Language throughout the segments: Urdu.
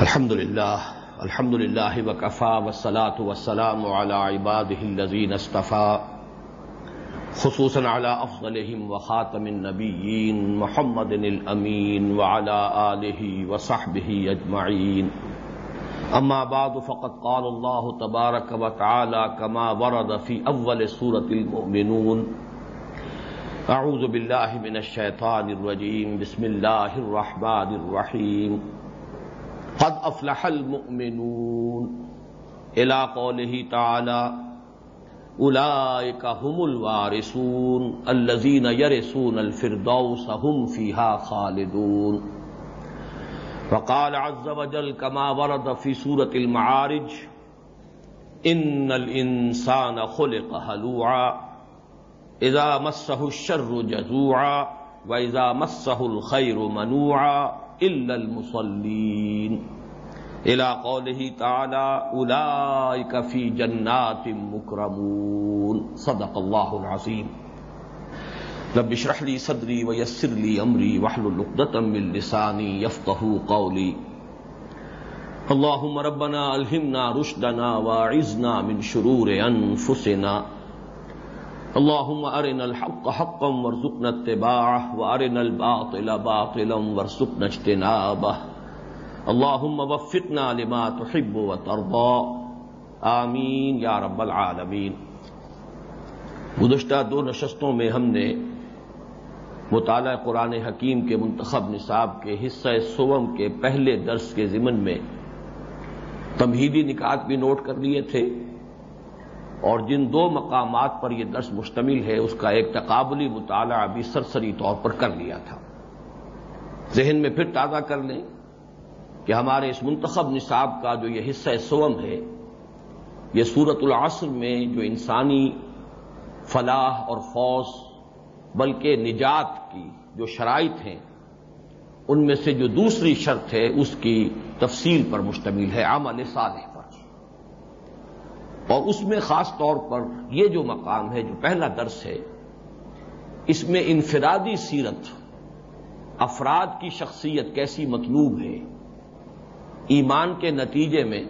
الحمد لله الحمد لله وكفى والصلاة والسلام على عباده الذين اصطفى، خصوصا على أفضلهم وخاتم النبيين محمد الأمين وعلى آله وصحبه أجمعين. أما بعد، فقد قال الله تبارك وتعالى كما ورد في أول سورة المؤمنون أعوذ بالله من الشيطان الرجيم، بسم الله الرحمن الرحيم. قد افلح المؤمنون۔ الى قوله تعالى اولئك هم الوارثون، الذين يرثون الفردوس هم فيها خالدون۔ وقال عز وجل كما ورد في سورة المعارج ان الانسان خلق هلوعا اذا مسه الشر جزوعا واذا مسه الخير منوعا۔ الا المصلين. الى قوله تعالى اولئك في جنات مكرمون. صدق الله العظيم. رب اشرح لي صدري ويسر لي امري واحلل عقدة من لساني يفقهوا قولي. اللهم ربنا الهمنا رشدنا واعذنا من شرور انفسنا اللهم ارنا الحق حقا وارزقنا اتباعه وارنا الباطل باطلا وارزقنا اجتنابه اللهم وفقنا لما تحب وترضى آمین یا رب العالمین گزشتہ دو نشستوں میں ہم نے مطالعہ قرآن حکیم کے منتخب نصاب کے حصہ سوم کے پہلے درس کے ضمن میں تمہیدی نکات بھی نوٹ کر لیے تھے۔ اور جن دو مقامات پر یہ درس مشتمل ہے، اس کا ایک تقابلی مطالعہ بھی سرسری طور پر کر لیا تھا۔ ذہن میں پھر تازہ کر لیں کہ ہمارے اس منتخب نصاب کا جو یہ حصہ سوم ہے، یہ سورت العصر میں جو انسانی فلاح اور فوج بلکہ نجات کی جو شرائط ہیں، ان میں سے جو دوسری شرط ہے، اس کی تفصیل پر مشتمل ہے۔ عمل صالح۔ اور اس میں خاص طور پر یہ جو مقام ہے، جو پہلا درس ہے، اس میں انفرادی سیرت، افراد کی شخصیت کیسی مطلوب ہے۔ ایمان کے نتیجے میں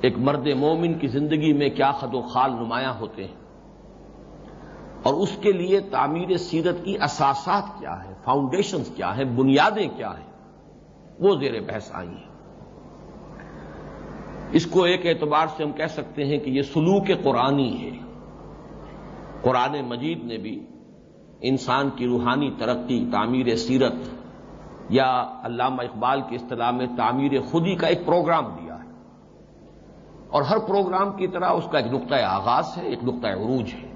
ایک مرد مومن کی زندگی میں کیا خد و خال نمایاں ہوتے ہیں۔ اور اس کے لیے تعمیر سیرت کی اساسات کیا ہے فاؤنڈیشنز کیا ہیں، بنیادیں کیا ہیں، وہ زیر بحث آئی ہیں اس کو ایک اعتبار سے ہم کہہ سکتے ہیں کہ یہ سلوک قرآنی ہے۔ قرآن مجید نے بھی انسان کی روحانی ترقی، تعمیر سیرت یا علامہ اقبال کی اصطلاح میں تعمیر خودی کا ایک پروگرام دیا ہے۔ اور ہر پروگرام کی طرح اس کا ایک نقطۂ آغاز ہے، ایک نقطۂ عروج ہے۔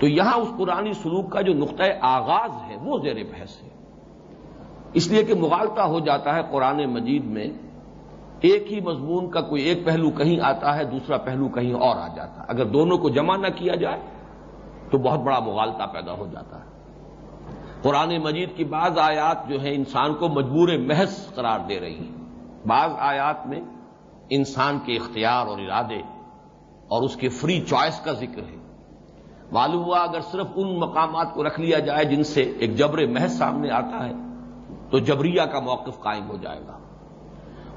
تو یہاں اس قرآنی سلوک کا جو نقطۂ آغاز ہے وہ زیر بحث ہے۔ اس لیے کہ مغالطہ ہو جاتا ہے قرآن مجید میں ایک ہی مضمون کا کوئی ایک پہلو کہیں آتا ہے، دوسرا پہلو کہیں اور آ جاتا ہے۔ اگر دونوں کو جمع نہ کیا جائے، تو بہت بڑا مغالطہ پیدا ہو جاتا ہے۔ قرآن مجید کی بعض آیات جو ہیں، انسان کو مجبور محض قرار دے رہی ہیں۔ بعض آیات میں انسان کے اختیار اور ارادے اور اس کے فری چوائس کا ذکر ہے۔ معلوم ہوا، اگر صرف ان مقامات کو رکھ لیا جائے جن سے ایک جبر محض سامنے آتا ہے، تو جبریہ کا موقف قائم ہو جائے گا۔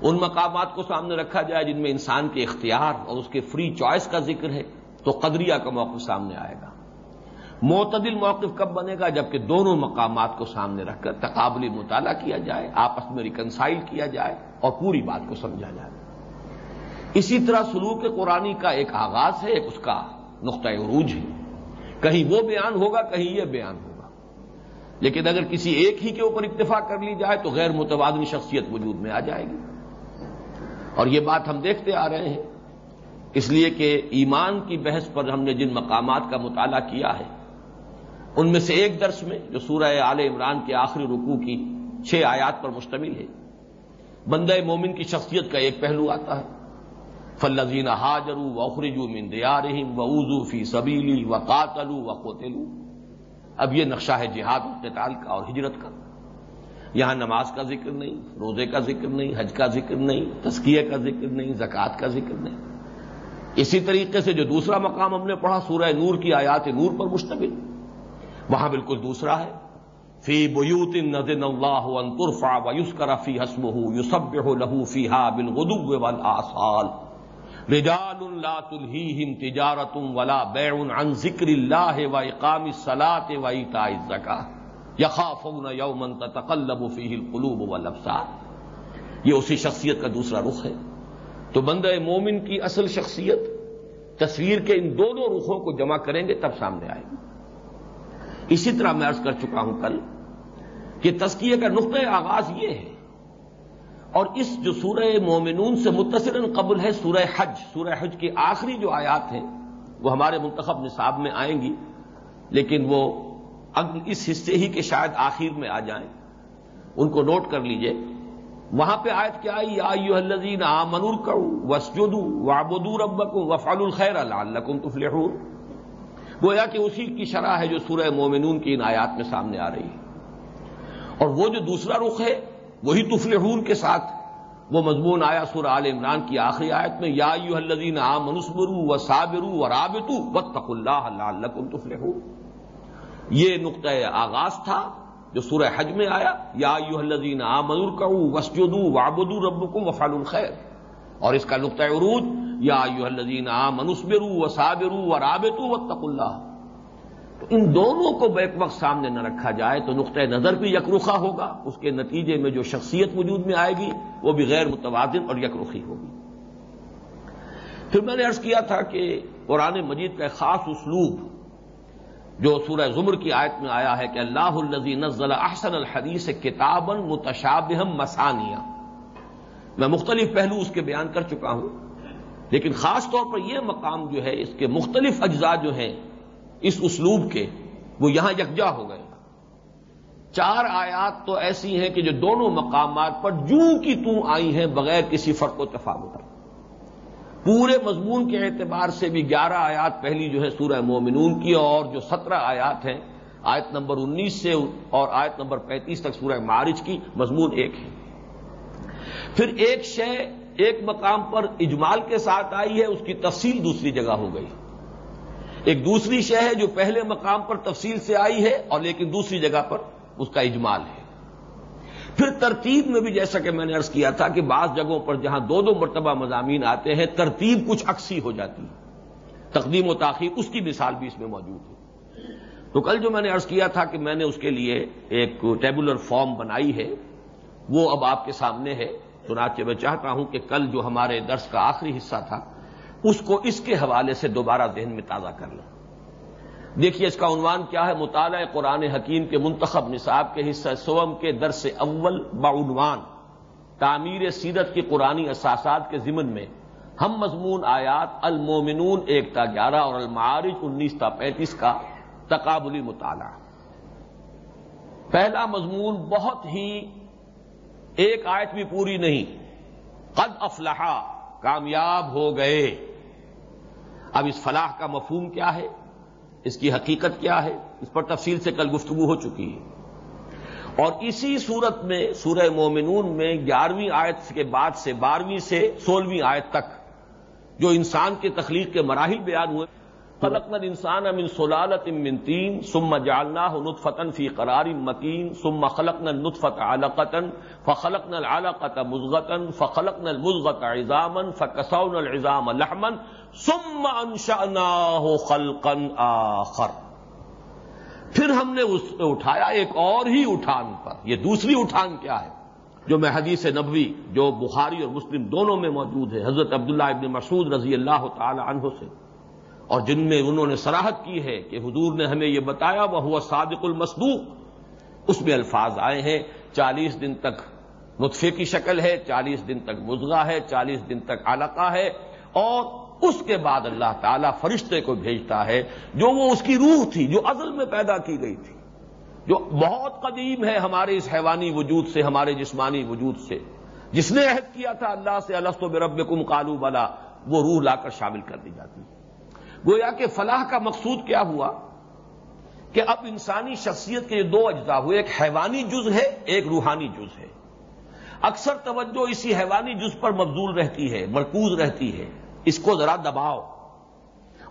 ان مقامات کو سامنے رکھا جائے جن میں انسان کے اختیار اور اس کے فری چوائس کا ذکر ہے، تو قدریہ کا موقف سامنے آئے گا۔ معتدل موقف کب بنے گا؟ جبکہ دونوں مقامات کو سامنے رکھ کر تقابلی مطالعہ کیا جائے، آپس میں ریکنسائل کیا جائے اور پوری بات کو سمجھا جائے۔ اسی طرح سلوک قرآنی کا ایک آغاز ہے، ایک اس کا نقطۂ عروج ہے۔ کہیں وہ بیان ہوگا، کہیں یہ بیان ہوگا۔ لیکن اگر کسی ایک ہی کے اوپر اکتفا کر لی جائے، تو غیر متبادل شخصیت وجود میں آ جائے گی۔ اور یہ بات ہم دیکھتے آ رہے ہیں۔ اس لیے کہ ایمان کی بحث پر ہم نے جن مقامات کا مطالعہ کیا ہے، ان میں سے ایک درس میں جو سورہ آل عمران کے آخری رکوع کی چھ آیات پر مشتمل ہے۔ بندہ مومن کی شخصیت کا ایک پہلو آتا ہے۔ فلزین حاجرو و اخرجو من دیارہم و فی سبیلی و قاتلو و اب یہ نقشہ ہے جہاد قتال کا اور ہجرت کا۔ یہاں نماز کا ذکر نہیں، روزے کا ذکر نہیں، حج کا ذکر نہیں تسکیے کا ذکر نہیں، زکوٰۃ کا ذکر نہیں۔ اسی طریقے سے جو دوسرا مقام ہم نے پڑھا، سورہ نور کی آیات نور پر مشتمل، وہاں بالکل دوسرا ہے۔ فی بیوت نذن اللہ ان ترفع ویسکر فی حسبه یسبح له فیها بالغدو والآصال۔ رجال لا تلہیہم تجارت ولا بیع عن ذکر اللہ و اقام الصلاة و ایتاء الزکاة یخافون یوما تتقلب فیہ القلوب والابصار۔ یہ اسی شخصیت کا دوسرا رخ ہے۔ تو بندہ مومن کی اصل شخصیت تصویر کے ان دونوں رخوں کو جمع کریں گے تب سامنے آئے گی اسی طرح میں عرض کر چکا ہوں کل کہ تسکیے کا نقطۂ آغاز یہ ہے اور اس جو سورہ مومنون سے متصر قبل ہے، سورہ حج سورہ حج کی آخری جو آیات ہیں، وہ ہمارے منتخب نصاب میں آئیں گی، لیکن وہ اس حصے ہی کے شاید آخر میں آ جائیں، ان کو نوٹ کر لیجیے۔ وہاں پہ آیت کیا آئی؟ آئی الزین آ منور کرو وسجدو وابدور ابکو وفال الخیر اللہ تفلحون۔ گویا کہ اسی کی شرح ہے جو سورہ مومنون کی ان آیات میں سامنے آ رہی ہے۔ اور وہ جو دوسرا رخ ہے، وہی تفلحون کے ساتھ وہ مضمون آیا سورہ عال عمران کی آخری آیت میں، یا یو الدین آ منسبرو و صابرو و رابطو و اللہ اللہ تفلحون۔ یہ نقطۂ آغاز تھا جو سورہ حج میں آیا، یا یو الدین آ منور کرو وسجدو وابدو ربکم وفال الخیر۔ اور اس کا نقطۂ عروج، یا الذین منسبرو و صابرو و رابطو و تق اللہ۔ تو ان دونوں کو بیک وقت سامنے نہ رکھا جائے تو نقطۂ نظر بھی یکرخا ہوگا، اس کے نتیجے میں جو شخصیت وجود میں آئے گی، وہ بھی غیر متوازن اور یکرخی ہوگی۔ پھر میں نے عرض کیا تھا کہ قرآن مجید کا خاص اسلوب جو سورہ زمر کی آیت میں آیا ہے کہ اللہ الزی نزل احسن الحدیث کتابن متشابہم مسانیہ۔ میں مختلف پہلو اس کے بیان کر چکا ہوں، لیکن خاص طور پر یہ مقام جو ہے، اس کے مختلف اجزاء جو ہیں، اس اسلوب کے، وہ یہاں یکجا ہو گئے۔ چار آیات تو ایسی ہیں کہ جو دونوں مقامات پر جو کی تو آئی ہیں بغیر کسی فرق و تفاوت۔ پورے مضمون کے اعتبار سے بھی گیارہ آیات پہلی جو ہے سورہ مومنون کی اور جو سترہ آیات ہیں، آیت نمبر انیس سے اور آیت نمبر پینتیس تک سورہ مارچ کی مضمون ایک ہے۔ پھر ایک شے، ایک مقام پر اجمال کے ساتھ آئی ہے، اس کی تفصیل دوسری جگہ ہو گئی۔ ایک دوسری شے ہے جو پہلے مقام پر تفصیل سے آئی ہے اور لیکن دوسری جگہ پر اس کا اجمال ہے۔ پھر ترتیب میں بھی جیسا کہ میں نے ارض کیا تھا کہ بعض جگہوں پر جہاں دو دو مرتبہ مضامین آتے ہیں، ترتیب کچھ اکسی ہو جاتی ہے۔ تقدیم و تاخیر اس کی مثال بھی اس میں موجود ہے۔ تو کل جو میں نے ارض کیا تھا کہ میں نے اس کے لیے ایک ٹیبولر فارم بنائی ہے، وہ اب آپ کے سامنے ہے۔ چنانچہ میں چاہتا ہوں کہ کل جو ہمارے درس کا آخری حصہ تھا، اس کو اس کے حوالے سے دوبارہ ذہن میں تازہ کر لوں دیکھیے اس کا عنوان کیا ہے؟ مطالعہ قرآن حکیم کے منتخب نصاب کے حصہ سوم کے درس اول بعنوان تعمیر سیرت کی قرآنی اثاثات کے ضمن میں ہم مضمون آیات المومنون ایک تا گیارہ اور المعارج انیس تا پینتیس کا تقابلی مطالعہ۔ پہلا مضمون بہت ہی ایک آیت بھی پوری نہیں۔ قد افلاح کامیاب ہو گئے۔ اب اس فلاح کا مفہوم کیا ہے؟ اس کی حقیقت کیا ہے؟ اس پر تفصیل سے کل گفتگو ہو چکی ہے۔ اور اسی صورت میں سورہ مومنون میں گیارہویں آیت کے بعد سے بارہویں سے سولہویں آیت تک جو انسان کے تخلیق کے مراحل بیان ہوئے خلقنا الانسان من سلالت من تین، ثم جعلناه نطفة في قرار مكين ثم خلقنا النطفة علقة، فخلقنا العلقة مزغة، فخلقنا المزغة عظاما، فكسونا العظام لحما، ثم انشأناه خلقا آخر۔ پھر ہم نے اس اٹھایا ایک اور ہی اٹھان پر۔ یہ دوسری اٹھان کیا ہے؟ جو میں حدیث نبوی، جو بخاری اور مسلم دونوں میں موجود ہے۔ حضرت عبداللہ ابن مسعود رضی اللہ تعالی عنہ سے۔ اور جن میں انہوں نے سراہد کی ہے کہ حضور نے ہمیں یہ بتایا وہ ہوا صادق المسدوق اس میں الفاظ آئے ہیں، چالیس دن تک نطفے کی شکل ہے، چالیس دن تک مزغہ ہے، چالیس دن تک علقہ ہے، اور اس کے بعد اللہ تعالیٰ فرشتے کو بھیجتا ہے، جو وہ اس کی روح تھی، جو ازل میں پیدا کی گئی تھی۔ جو بہت قدیم ہے ہمارے اس حیوانی وجود سے، ہمارے جسمانی وجود سے۔ جس نے عہد کیا تھا اللہ سے السط و برب کم کالو والا وہ روح لا کر شامل کر دی جاتی ہے۔ گویا کہ فلاح کا مقصود کیا ہوا کہ اب انسانی شخصیت کے دو اجزاء ہوئے، ایک حیوانی جز ہے، ایک روحانی جز ہے۔ اکثر توجہ اسی حیوانی جز پر مبزول رہتی ہے، مرکوز رہتی ہے۔ اس کو ذرا دباؤ۔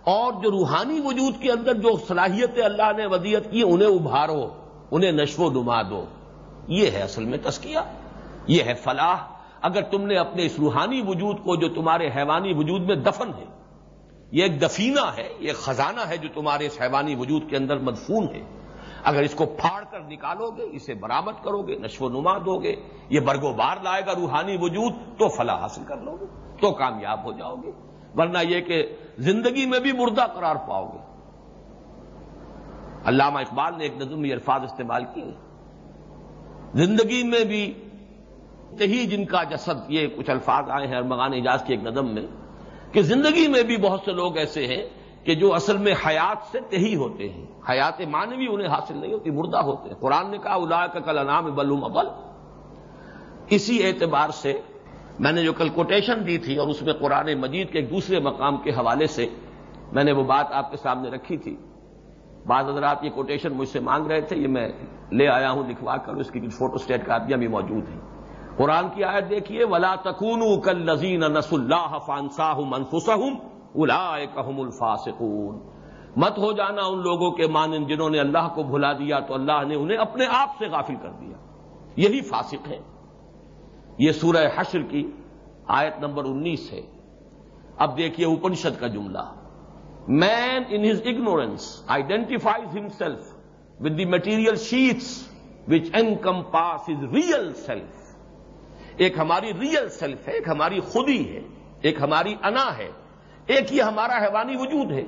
اور جو روحانی وجود کے اندر جو صلاحیت اللہ نے ودیت کی، انہیں ابھارو، انہیں نشو و نما دو۔ یہ ہے اصل میں تسکیہ یہ ہے فلاح۔ اگر تم نے اپنے اس روحانی وجود کو، جو تمہارے حیوانی وجود میں دفن ہے یہ ایک دفینہ ہے، یہ خزانہ ہے جو تمہارے اس حیوانی وجود کے اندر مدفون ہے۔ اگر اس کو پھاڑ کر نکالو گے، اسے برامد کرو گے، نشو و نما دو گے، یہ برگو بار لائے گا روحانی وجود، تو فلاح حاصل کر لو گے، تو کامیاب ہو جاؤ گے۔ ورنہ یہ کہ زندگی میں بھی مردہ قرار پاؤ گے۔ علامہ اقبال نے ایک نظم یہ الفاظ استعمال کیے زندگی میں بھی ہی جن کا جسد، یہ کچھ الفاظ آئے ہیں ارمغان اجاز کی ایک نظم میں۔ کہ زندگی میں بھی بہت سے لوگ ایسے ہیں کہ جو اصل میں حیات سے تہی ہوتے ہیں، حیات مانوی انہیں حاصل نہیں ہوتی، مردہ ہوتے ہیں۔ قرآن نے کہا الا کا کل انام بلوم ابل اسی اعتبار سے میں نے جو کل کوٹیشن دی تھی اور اس میں قرآن مجید کے ایک دوسرے مقام کے حوالے سے میں نے وہ بات آپ کے سامنے رکھی تھی۔ بعض حضرات یہ کوٹیشن مجھ سے مانگ رہے تھے، یہ میں لے آیا ہوں، لکھوا کر اس کی فوٹو اسٹیٹ کاپیاں بھی موجود ہیں۔ قرآن کی آیت دیکھیے، ولا تکون کل نذین نس اللہ فانساہ منفسہم الاحم الفاسقون۔ مت ہو جانا ان لوگوں کے مانند جنہوں نے اللہ کو بھلا دیا تو اللہ نے انہیں اپنے آپ سے غافل کر دیا۔ یہی فاسق ہے یہ سورہ حشر کی آیت نمبر انیس ہے۔ اب دیکھیے اپنشد کا جملہ۔ Man in his ignorance identifies himself with the material sheaths which encompass is real self ایک ہماری ریئل سیلف ہے، ایک ہماری خودی ہے، ایک ہماری انا ہے، ایک یہ ہمارا حیوانی وجود ہے۔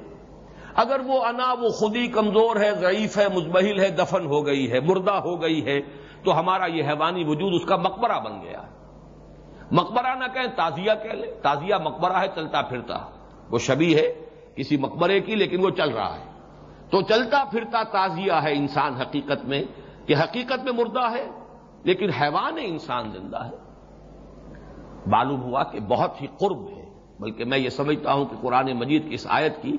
اگر وہ انا، وہ خودی کمزور ہے، ضعیف ہے مزمحل ہے، دفن ہو گئی ہے، مردہ ہو گئی ہے، تو ہمارا یہ حیوانی وجود اس کا مقبرہ بن گیا۔ ہے مقبرہ نہ کہیں، تازیہ کہہ لیں۔ تازیہ مقبرہ ہے، چلتا پھرتا۔ وہ شبی ہے، کسی مقبرے کی، لیکن وہ چل رہا ہے۔ تو چلتا پھرتا تازیہ ہے انسان حقیقت میں کہ حقیقت میں مردہ ہے، لیکن حیوان انسان زندہ ہے۔ معلوم ہوا کہ بہت ہی قرب ہے، بلکہ میں یہ سمجھتا ہوں کہ قرآن مجید کی اس آیت کی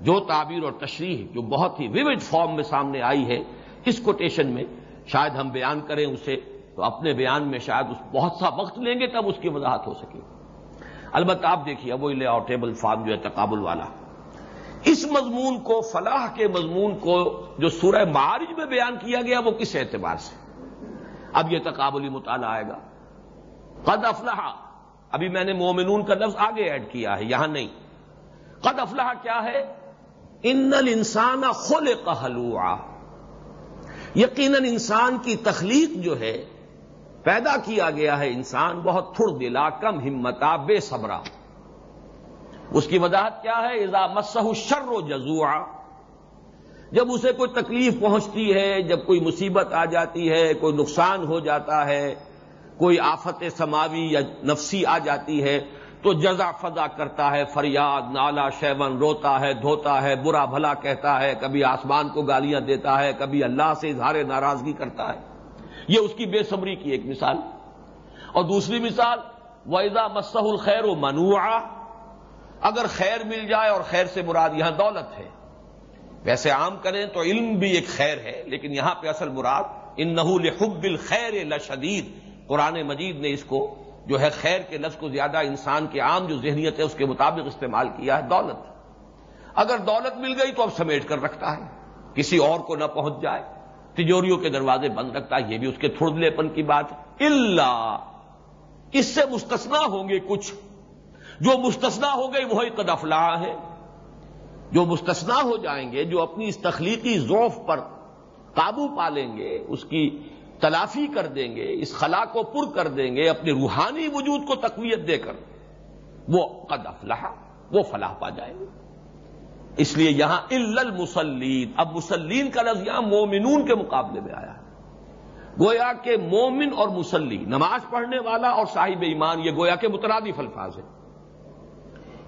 جو تعبیر اور تشریح جو بہت ہی ویوڈ فارم میں سامنے آئی ہے، اس کوٹیشن میں شاید ہم بیان کریں اسے تو اپنے بیان میں شاید اس بہت سا وقت لیں گے تب اس کی وضاحت ہو سکے۔ البتہ آپ دیکھیے وہ لے آؤ ٹیبل فارم جو ہے تقابل والا۔ اس مضمون کو، فلاح کے مضمون کو جو سورہ معارج میں بیان کیا گیا وہ کس اعتبار سے؟ اب یہ تقابلی مطالعہ آئے گا۔ قد افلاح ابھی میں نے مومنون کا لفظ آگے ایڈ کیا ہے، یہاں نہیں۔ قد افلاح کیا ہے؟ ان انسان خل قہلوا یقیناً انسان کی تخلیق جو ہے، پیدا کیا گیا ہے انسان، بہت تھر دلا، کم ہمتا، بے صبرا۔ اس کی وضاحت کیا ہے؟ اذا مسح شر و جزوا جب اسے کوئی تکلیف پہنچتی ہے، جب کوئی مصیبت آ جاتی ہے، کوئی نقصان ہو جاتا ہے کوئی آفت سماوی یا نفسی آ جاتی ہے تو جزا فضا کرتا ہے، فریاد، نالا، شیون، روتا ہے، دھوتا ہے، برا بھلا کہتا ہے، کبھی آسمان کو گالیاں دیتا ہے، کبھی اللہ سے اظہار ناراضگی کرتا ہے۔ یہ اس کی بے صبری کی ایک مثال۔ اور دوسری مثال ویزا مسح الخیر و منوعا، اگر خیر مل جائے اور خیر سے مراد یہاں دولت ہے۔ ویسے عام کریں تو علم بھی ایک خیر ہے، لیکن یہاں پہ اصل مراد ان نحول حب الخیر لشدید قرآن مجید نے اس کو جو ہے خیر کے لفظ کو زیادہ انسان کے عام جو ذہنیت ہے اس کے مطابق استعمال کیا ہے دولت. اگر دولت مل گئی تو اب سمیٹ کر رکھتا ہے. کسی اور کو نہ پہنچ جائے. تجوریوں کے دروازے بند رکھتا ہے. یہ بھی اس کے تھوڑے پن کی بات اللہ اس سے مستثنا ہوں گے کچھ. جو مستثنا ہو گئی وہی قدفلا ہے. جو مستثنا ہو جائیں گے، جو اپنی اس تخلیقی ذوف پر قابو پا لیں گے، اس کی تلافی کر دیں گے، اس خلا کو پر کر دیں گے اپنے روحانی وجود کو تقویت دے کر، وہ قد افلاح وہ فلاح پا جائیں گے اس لیے یہاں المسلین اب مسلین کا لفظ یہاں مومنون کے مقابلے میں آیا ہے۔ گویا کہ مومن اور مسلی نماز پڑھنے والا اور صاحب ایمان، یہ گویا کے مترادف الفاظ ہیں۔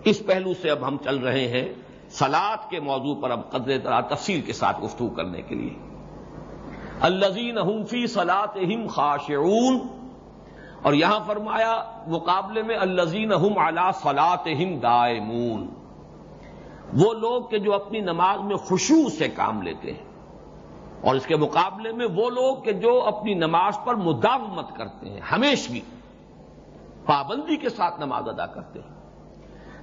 اس پہلو سے اب ہم چل رہے ہیں سلاد کے موضوع پر اب قدر تفصیل کے ساتھ گفتگو کرنے کے لیے۔ الزین فی سلاط ہم خاشعون۔ اور یہاں فرمایا، مقابلے میں الزین ہم اعلی سلاط دائمون۔ وہ لوگ کہ جو اپنی نماز میں خوشبو سے کام لیتے ہیں۔ اور اس کے مقابلے میں وہ لوگ کہ جو اپنی نماز پر مداومت کرتے ہیں ہمیشہ پابندی کے ساتھ نماز ادا کرتے ہیں۔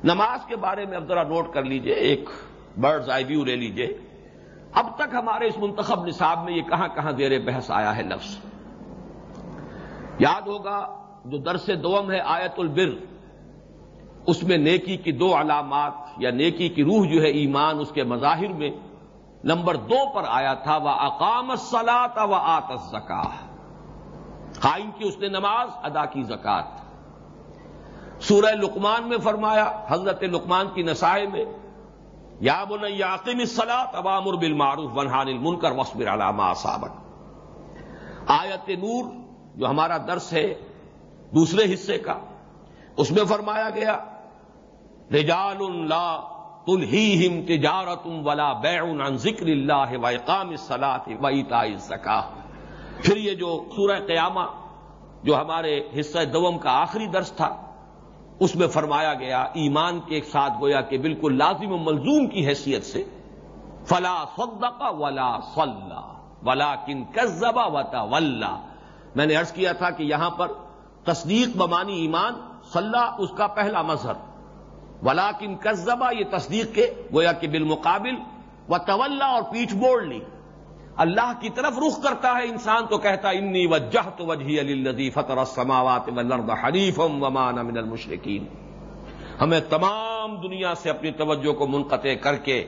نماز کے بارے میں اب ذرا نوٹ کر لیجیے، ایک برڈز آئی ویو لے لیجیے۔ اب تک ہمارے اس منتخب نصاب میں یہ کہاں کہاں زیر بحث آیا ہے لفظ؟ یاد ہوگا جو درس دوم ہے آیت البر، اس میں نیکی کی دو علامات یا نیکی کی روح جو ہے ایمان اس کے مظاہر میں، نمبر دو پر آیا تھا وہ اقام سلا و آت زکا قائم کی اس نے نماز ادا کی زکات سورہ لقمان میں فرمایا، حضرت لقمان کی نسائے میں یا بول یاقم سلاط عوام البل معروف ونحان المنکر وسبر علامہ صابق آیت نور جو ہمارا درس ہے دوسرے حصے کا، اس میں فرمایا گیا رجال اللہ تلہیم تجارتم ولا بیع عن ذکر اللہ و اقام الصلاۃ و ایتاء الزکاہ پھر یہ جو سورہ قیامہ، جو ہمارے حصہ دوم کا آخری درس تھا اس میں فرمایا گیا، ایمان کے ساتھ گویا کہ بالکل لازم و ملزوم کی حیثیت سے، فلا صدق ولا صلہ ولا کن کزبا وتا میں نے ارض کیا تھا کہ یہاں پر تصدیق بمانی ایمان صلاح اس کا پہلا مذہب ولاکن کزبا یہ تصدیق کے، گویا کہ بالمقابل، و طول اور پیٹھ موڑ لی۔ اللہ کی طرف رخ کرتا ہے، انسان تو کہتا انی وجہ تو وجہ علی فطر السماوات والارض حنیفم ومان من المشرقین ہمیں تمام دنیا سے اپنی توجہ کو منقطع کر کے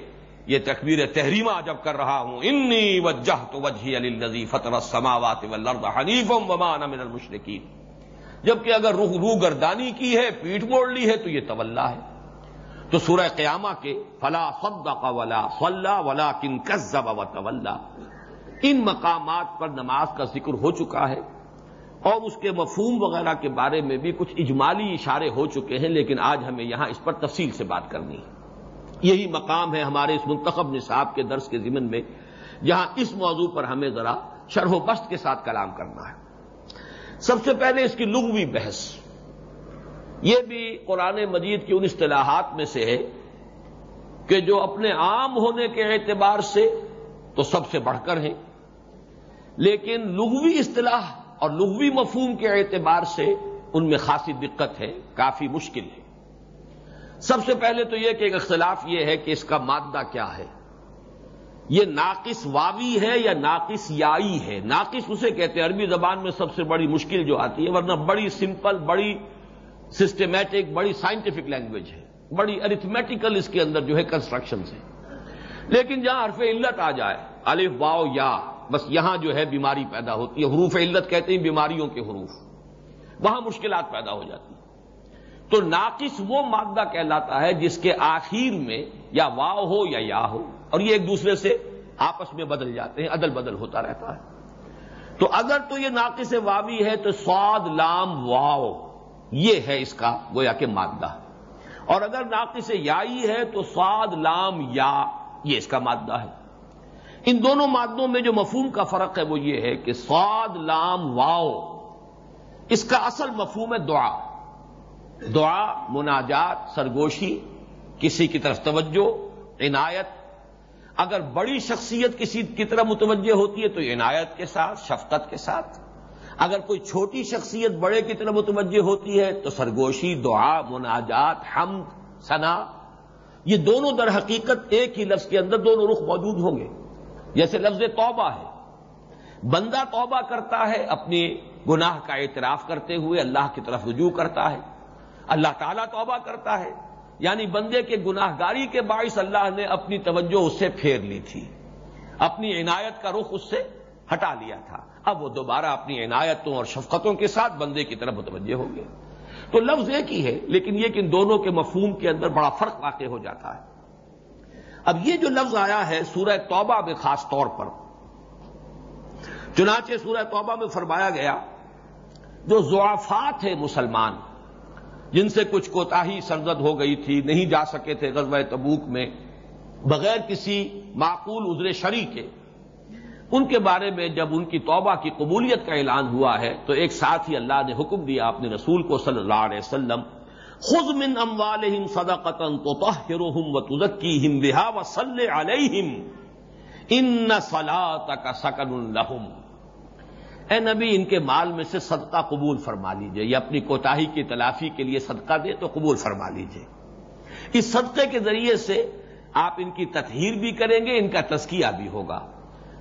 یہ تکبیر تحریمہ جب کر رہا ہوں، انی وجہ تو وجہ علی فطر السماوات والارض حنیفم ومان من المشرقین جبکہ اگر روح روح گردانی کی ہے، پیٹھ موڑ لی ہے، تو یہ طلّہ ہے۔ تو سورہ قیامہ کے فلا صدق ولا صلہ ولا کن کزب و ان مقامات پر نماز کا ذکر ہو چکا ہے اور اس کے مفہوم وغیرہ کے بارے میں بھی کچھ اجمالی اشارے ہو چکے ہیں، لیکن آج ہمیں یہاں اس پر تفصیل سے بات کرنی ہے۔ یہی مقام ہے ہمارے اس منتخب نصاب کے درس کے ضمن میں، جہاں اس موضوع پر ہمیں ذرا شرح و بست کے ساتھ کلام کرنا ہے۔ سب سے پہلے اس کی لغوی بحث۔ یہ بھی قرآن مجید کی ان اصطلاحات میں سے ہے کہ جو اپنے عام ہونے کے اعتبار سے تو سب سے بڑھ کر ہیں۔ لیکن لغوی اصطلاح اور لغوی مفہوم کے اعتبار سے ان میں خاصی دقت ہے، کافی مشکل ہے۔ سب سے پہلے تو یہ کہ ایک اختلاف یہ ہے کہ اس کا مادہ کیا ہے۔ یہ ناقص واوی ہے یا ناقص یائی ہے؟ ناقص اسے کہتے ہیں، عربی زبان میں سب سے بڑی مشکل جو آتی ہے، ورنہ بڑی سمپل، بڑی سسٹمیٹک بڑی سائنٹیفک لینگویج ہے۔ بڑی ارتھمیٹیکل اس کے اندر جو ہے کنسٹرکشن ہے لیکن جہاں حرف علت آ جائے، الف باؤ یا بس یہاں جو ہے بیماری پیدا ہوتی ہے، حروف علت کہتے ہیں، بیماریوں کے حروف۔ وہاں مشکلات پیدا ہو جاتی ہیں۔ تو ناقص وہ مادہ کہلاتا ہے جس کے آخر میں یا واؤ ہو یا یا ہو، اور یہ ایک دوسرے سے آپس میں بدل جاتے ہیں، عدل بدل ہوتا رہتا ہے۔ تو اگر تو یہ ناقص واوی ہے تو سواد لام واؤ یہ ہے اس کا گویا کہ مادہ۔ اور اگر ناقص یائی ہے تو سواد لام یا، یہ اس کا مادہ ہے۔ ان دونوں مادوں میں جو مفہوم کا فرق ہے وہ یہ ہے کہ سواد لام واؤ اس کا اصل مفہوم ہے دعا۔ دعا، مناجات، سرگوشی، کسی کی طرف توجہ، عنایت۔ اگر بڑی شخصیت کسی کی طرف متوجہ ہوتی ہے تو عنایت کے ساتھ، شفقت کے ساتھ۔ اگر کوئی چھوٹی شخصیت بڑے کی طرف متوجہ ہوتی ہے تو سرگوشی، دعا، مناجات، حمد، ثنا، یہ دونوں در حقیقت ایک ہی لفظ کے اندر دونوں رخ موجود ہوں گے۔ جیسے لفظ توبہ ہے۔ بندہ توبہ کرتا ہے اپنی گناہ کا اعتراف کرتے ہوئے اللہ کی طرف رجوع کرتا ہے۔ اللہ تعالیٰ توبہ کرتا ہے۔ یعنی بندے کے گناہ گاری کے باعث اللہ نے اپنی توجہ اس سے پھیر لی تھی۔ اپنی عنایت کا رخ اس سے ہٹا لیا تھا۔ اب وہ دوبارہ اپنی عنایتوں اور شفقتوں کے ساتھ بندے کی طرف متوجہ ہو گئے تو لفظ ایک ہی ہے، لیکن یہ کہ ان دونوں کے مفہوم کے اندر بڑا فرق واقع ہو جاتا ہے۔ اب یہ جو لفظ آیا ہے سورہ توبہ میں خاص طور پر، چنانچہ سورہ توبہ میں فرمایا گیا، جو ضعفات ہے مسلمان، جن سے کچھ کوتاہی سرزد ہو گئی تھی، نہیں جا سکے تھے غزوہ تبوک میں، بغیر کسی معقول عذر شری کے۔ ان کے بارے میں جب ان کی توبہ کی قبولیت کا اعلان ہوا ہے، تو ایک ساتھ ہی اللہ نے حکم دیا اپنے رسول کو صلی اللہ علیہ وسلم خز من اموالہم صدقتن تطہرہم و تزکیہم بہا و علیہم ان صلاتک سکن لہم۔ اے نبی، ان کے مال میں سے صدقہ قبول فرما لیجیے، یا اپنی کوتاہی کی تلافی کے لیے صدقہ دے تو قبول فرما لیجیے۔ اس صدقے کے ذریعے سے آپ ان کی تطہیر بھی کریں گے، ان کا تسکیہ بھی ہوگا۔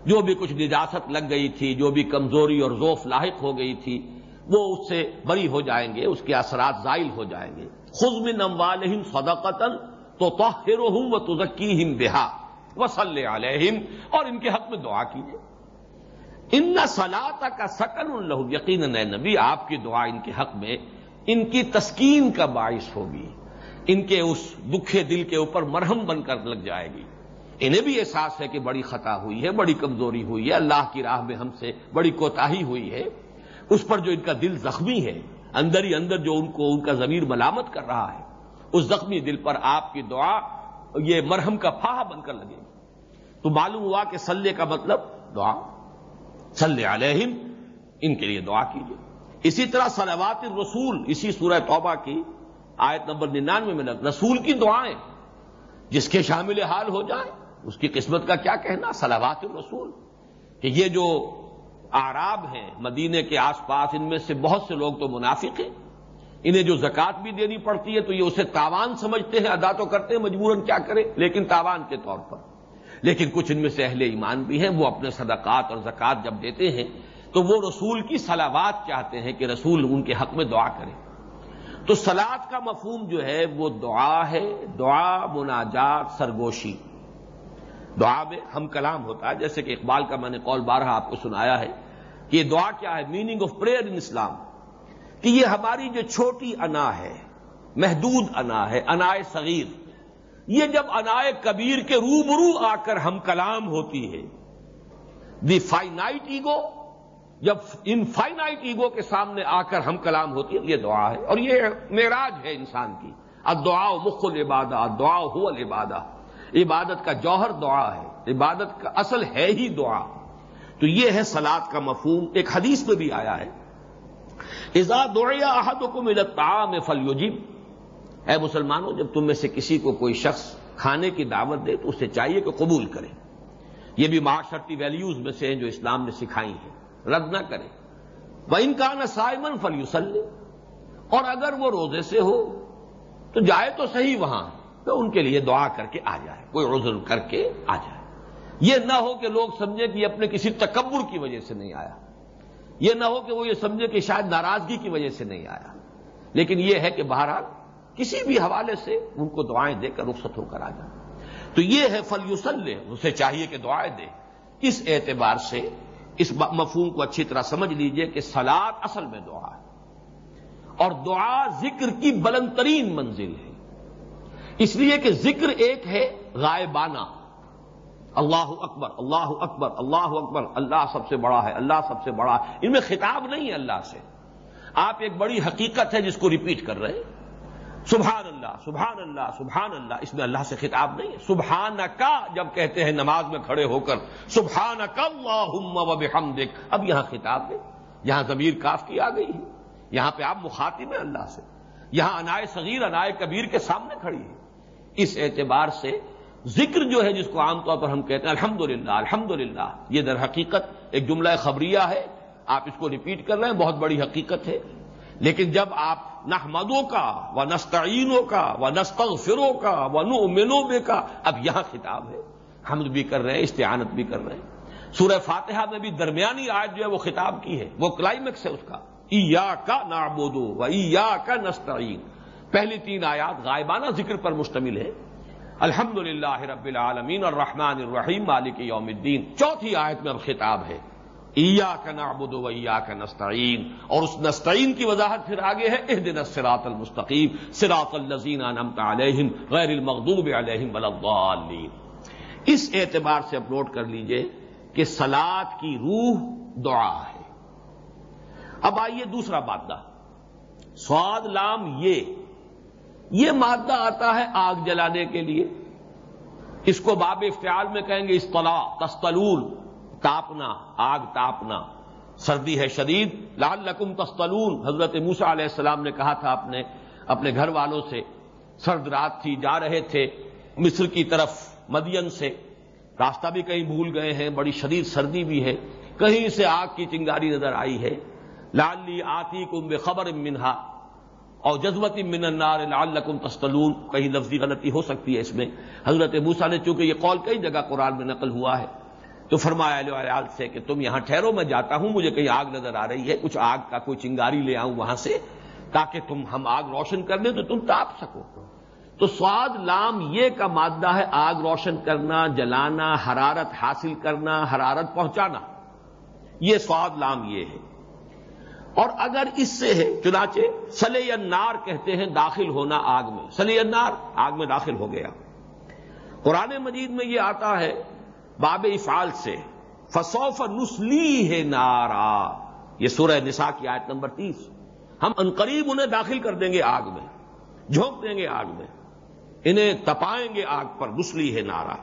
جو بھی کچھ نجاست لگ گئی تھی، جو بھی کمزوری اور ذوف لاحق ہو گئی تھی وہ اس سے بری ہو جائیں گے، اس کے اثرات زائل ہو جائیں گے۔ خزم نموالہم صدقتن تو توہر ہوں وہ تزکی ہم بہا وسل علیہم، اور ان کے حق میں دعا کیجیے ان سلاتا کا سکن اللہ یقین نبی، آپ کی دعا ان کے حق میں، ان کی تسکین کا باعث ہوگی۔ ان کے اس دکھے دل کے اوپر مرہم بن کر لگ جائے گی۔ انہیں بھی احساس ہے کہ بڑی خطا ہوئی ہے، بڑی کمزوری ہوئی ہے، اللہ کی راہ میں ہم سے بڑی کوتاہی ہوئی ہے۔ اس پر جو ان کا دل زخمی ہے، اندر ہی اندر جو ان کو ان کا ضمیر ملامت کر رہا ہے، اس زخمی دل پر آپ کی دعا یہ مرہم کا پھاہ بن کر لگے گی۔ تو معلوم ہوا کہ سلے کا مطلب دعا۔ سلے علیہم، ان کے لیے دعا کیجیے۔ اسی طرح سلوات الرسول، اسی سورہ توبہ کی آیت نمبر ننانوے میں رسول کی دعائیں، جس کے شامل حال ہو جائے، اس کی قسمت کا کیا کہنا؟ سلوات الرسول، کہ یہ جو آراب ہیں، مدینے کے آس پاس ان میں سے بہت سے لوگ تو منافق ہیں۔ انہیں جو زکات بھی دینی پڑتی ہے تو یہ اسے تاوان سمجھتے ہیں، ادا تو کرتے ہیں، مجبوراً کیا کریں؟ لیکن تاوان کے طور پر۔ لیکن کچھ ان میں سے اہل ایمان بھی ہیں، وہ اپنے صدقات اور زکات جب دیتے ہیں تو وہ رسول کی سلاوات چاہتے ہیں کہ رسول ان کے حق میں دعا کرے تو سلاد کا مفہوم جو ہے، وہ دعا ہے، دعا، مناجات، سرگوشی۔ دعا میں ہم کلام ہوتا ہے، جیسے کہ اقبال کا میں نے قول بارہ آپ کو سنایا ہے۔ یہ دعا کیا ہے؟ Meaning of prayer in Islam کہ یہ ہماری جو چھوٹی انا ہے، محدود انا ہے، انائے صغیر، یہ جب انائے کبیر کے روبرو آ کر ہم کلام ہوتی ہے دی فائنائٹ ایگو جب ان فائنائٹ ایگو کے سامنے آ کر ہم کلام ہوتی ہے، یہ دعا ہے۔ اور یہ معراج ہے انسان کی۔ اب دعا مخ العبادہ دعا ہو العبادہ۔ عبادت کا جوہر دعا ہے، عبادت کا اصل ہے ہی دعا۔ تو یہ ہے سلاد کا مفہوم، ایک حدیث میں بھی آیا ہے۔ ازا دوڑیا احد کو ملتا میں اے مسلمانوں، جب تم میں سے کسی کو کوئی شخص کھانے کی دعوت دے تو اسے چاہیے کہ قبول کرے۔ یہ بھی معاشرتی ویلیوز میں سے ہیں جو اسلام نے سکھائی ہیں۔ رد نہ کرے۔ وہ ان کا نہ سائمن فل اور اگر وہ روزے سے ہو، تو جائے تو صحیح وہاں، تو ان کے لیے دعا کر کے آ جائے۔ کوئی عذر کر کے آ جائے۔ یہ نہ ہو کہ لوگ سمجھے کہ یہ اپنے کسی تکبر کی وجہ سے نہیں آیا۔ یہ نہ ہو کہ وہ یہ سمجھے کہ شاید ناراضگی کی وجہ سے نہیں آیا۔ لیکن یہ ہے کہ بہرحال کسی بھی حوالے سے ان کو دعائیں دے کر رخصت ہو کر آ جائے تو یہ ہے فل یوسل اسے چاہیے کہ دعائیں دے۔ اس اعتبار سے اس مفہوم کو اچھی طرح سمجھ لیجیے کہ سلاد اصل میں دعا ہے۔ اور دعا ذکر کی بلند ترین منزل ہے۔ اس لیے کہ ذکر ایک ہے غائبانہ۔ اللہ اکبر اللہ اکبر اللہ اکبر، اللہ سب سے بڑا ہے، اللہ سب سے بڑا ہے۔ ان میں خطاب نہیں ہے اللہ سے۔ آپ ایک بڑی حقیقت ہے جس کو ریپیٹ کر رہے ہیں۔ سبحان اللہ سبحان اللہ سبحان اللہ۔ اس میں اللہ سے خطاب نہیں ہے۔ سبحان کا جب کہتے ہیں نماز میں کھڑے ہو کر سبحان کا اللہ اب یہاں خطاب ہے۔ یہاں ضمیر کاف کی آ گئی ہے۔ یہاں پہ آپ مخاطب ہیں اللہ سے۔ یہاں انائے صغیر، انائے کبیر کے سامنے کھڑی ہے اس اعتبار سے ذکر جو ہے جس کو عام طور پر ہم کہتے ہیں الحمد للہ الحمد للہ یہ در حقیقت ایک جملہ خبریہ ہے۔ آپ اس کو ریپیٹ کر رہے ہیں، بہت بڑی حقیقت ہے۔ لیکن جب آپ نحمدوں کا و نستعینوں کا و نستغفروں کا و نو بے کا، اب یہاں خطاب ہے۔ حمد بھی کر رہے ہیں، استعانت بھی کر رہے ہیں۔ سورہ فاتحہ میں بھی درمیانی آج جو ہے وہ خطاب کی ہے۔ وہ کلائمیکس ہے اس کا۔ ای کا نابودو و ای کا نستعین۔ پہلی تین آیات غائبانہ ذکر پر مشتمل ہے الحمد للہ رب العالمین اور رحمان الرحیم مالک یوم الدین۔ چوتھی آیت میں اب خطاب ہے۔ ایا کا نابود کا نستعین۔ اور اس نستعین کی وضاحت پھر آگے ہے۔ اح دن سراط المستقیم۔ سراط الزین نمت علیہم غیر المغضوب علیہم ولین اس اعتبار سے اپلوڈ کر لیجیے کہ سلاد کی روح دعا ہے۔ اب آئیے دوسرا مادہ۔ سواد لام یہ یہ مادہ آتا ہے آگ جلانے کے لیے۔ اس کو باب افتعال میں کہیں گے اصطلاح تستلول تاپنا، آگ تاپنا۔ سردی ہے شدید لال لکم تستلون۔ حضرت موسا علیہ السلام نے کہا تھا اپنے اپنے گھر والوں سے، سرد رات تھی، جا رہے تھے مصر کی طرف، مدین سے۔ راستہ بھی کہیں بھول گئے ہیں، بڑی شدید سردی بھی ہے۔ کہیں سے آگ کی چنگاری نظر آئی ہے۔ لالی آتی کم بے خبر منہا۔ اور جذبتی من النار لعلکم تستلون کہیں لفظی غلطی ہو سکتی ہے اس میں۔ حضرت موسا نے چونکہ یہ قول کئی جگہ قرآن میں نقل ہوا ہے، تو فرمایا علیہ سے کہ تم یہاں ٹھہرو، میں جاتا ہوں، مجھے کہیں آگ نظر آ رہی ہے، کچھ آگ کا کوئی چنگاری لے آؤں وہاں سے، تاکہ تم ہم آگ روشن کر دیں تو تم تاپ سکو۔ تو سواد لام یہ کا مادہ ہے، آگ روشن کرنا، جلانا، حرارت حاصل کرنا، حرارت پہنچانا۔ یہ سواد لام یہ ہے۔ اور اگر اس سے ہے، چنانچہ سلی نار کہتے ہیں داخل ہونا آگ میں۔ سلی نار آگ میں داخل ہو گیا۔ قرآن مجید میں یہ آتا ہے، باب افعال سے، فسوف نسلی ہے نارا۔ یہ سورہ نساء کی آیت نمبر تیس۔ ہم انقریب انہیں داخل کر دیں گے آگ میں، جھونک دیں گے آگ میں۔ انہیں تپائیں گے آگ پر نسلی ہے نارا۔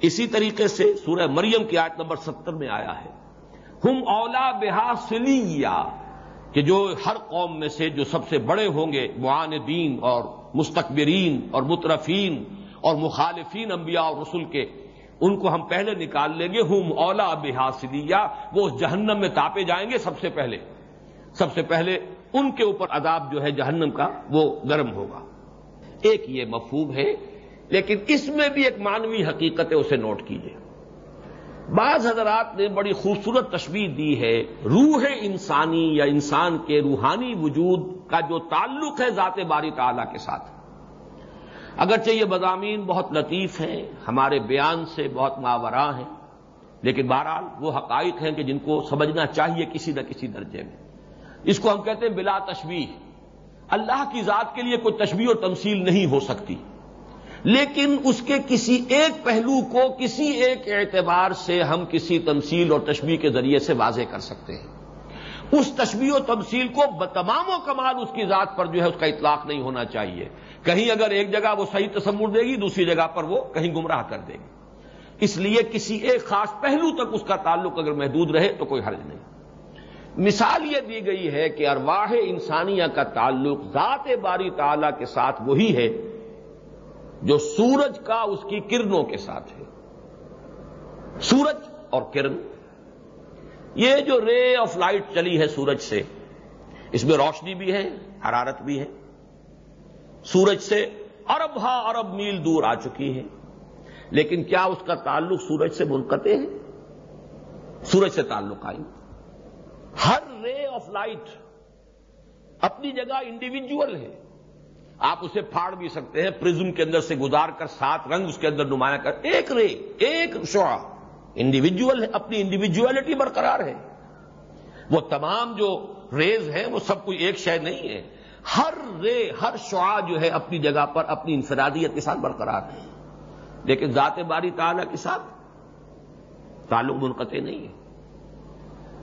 اسی طریقے سے سورہ مریم کی آیت نمبر ستر میں آیا ہے۔ ہم اولا بحا سلیا کہ جو ہر قوم میں سے جو سب سے بڑے ہوں گے، معاندین اور مستقبرین اور مترفین اور مخالفین انبیاء اور رسول کے، ان کو ہم پہلے نکال لیں گے۔ ہم اولا بحا سلیا وہ اس جہنم میں تاپے جائیں گے سب سے پہلے۔ سب سے پہلے ان کے اوپر عذاب جو ہے جہنم کا، وہ گرم ہوگا۔ ایک یہ مفہوم ہے، لیکن اس میں بھی ایک مانوی حقیقت ہے، اسے نوٹ کیجیے بعض حضرات نے بڑی خوبصورت تشبیح دی ہے، روح انسانی یا انسان کے روحانی وجود کا جو تعلق ہے ذات باری تعالی کے ساتھ۔ اگرچہ یہ مضامین بہت لطیف ہیں، ہمارے بیان سے بہت ماورا ہیں، لیکن بہرحال وہ حقائق ہیں کہ جن کو سمجھنا چاہیے کسی نہ کسی درجے میں۔ اس کو ہم کہتے ہیں بلا تشبیح اللہ کی ذات کے لیے کوئی تشبیح اور تمثیل نہیں ہو سکتی۔ لیکن اس کے کسی ایک پہلو کو کسی ایک اعتبار سے ہم کسی تمثیل اور تشبیح کے ذریعے سے واضح کر سکتے ہیں۔ اس تشبیح و تمثیل کو بتمام و کمال اس کی ذات پر جو ہے اس کا اطلاق نہیں ہونا چاہیے۔ کہیں اگر ایک جگہ وہ صحیح تصور دے گی، دوسری جگہ پر وہ کہیں گمراہ کر دے گی۔ اس لیے کسی ایک خاص پہلو تک اس کا تعلق اگر محدود رہے تو کوئی حرج نہیں۔ مثال یہ دی گئی ہے کہ ارواح انسانیہ کا تعلق ذات باری تعالی کے ساتھ وہی ہے جو سورج کا اس کی کرنوں کے ساتھ ہے۔ سورج اور کرن۔ یہ جو رے آف لائٹ چلی ہے سورج سے، اس میں روشنی بھی ہے، حرارت بھی ہے۔ سورج سے ارب ہا ارب میل دور آ چکی ہے۔ لیکن کیا اس کا تعلق سورج سے منقطع ہے؟ سورج سے تعلق آئی ہر رے آف لائٹ اپنی جگہ انڈیویجل ہے۔ آپ اسے پھاڑ بھی سکتے ہیں، پرزم کے اندر سے گزار کر، سات رنگ اس کے اندر نمایاں کر، ایک رے، ایک شعا۔ انڈیویجل اپنی انڈیویجلٹی برقرار ہے۔ وہ تمام جو ریز ہیں، وہ سب کوئی ایک شے نہیں ہے۔ ہر رے، ہر شعا جو ہے، اپنی جگہ پر، اپنی انفرادیت کے ساتھ برقرار ہے۔ لیکن ذات باری تعالی کے ساتھ تعلق منقطع نہیں ہے۔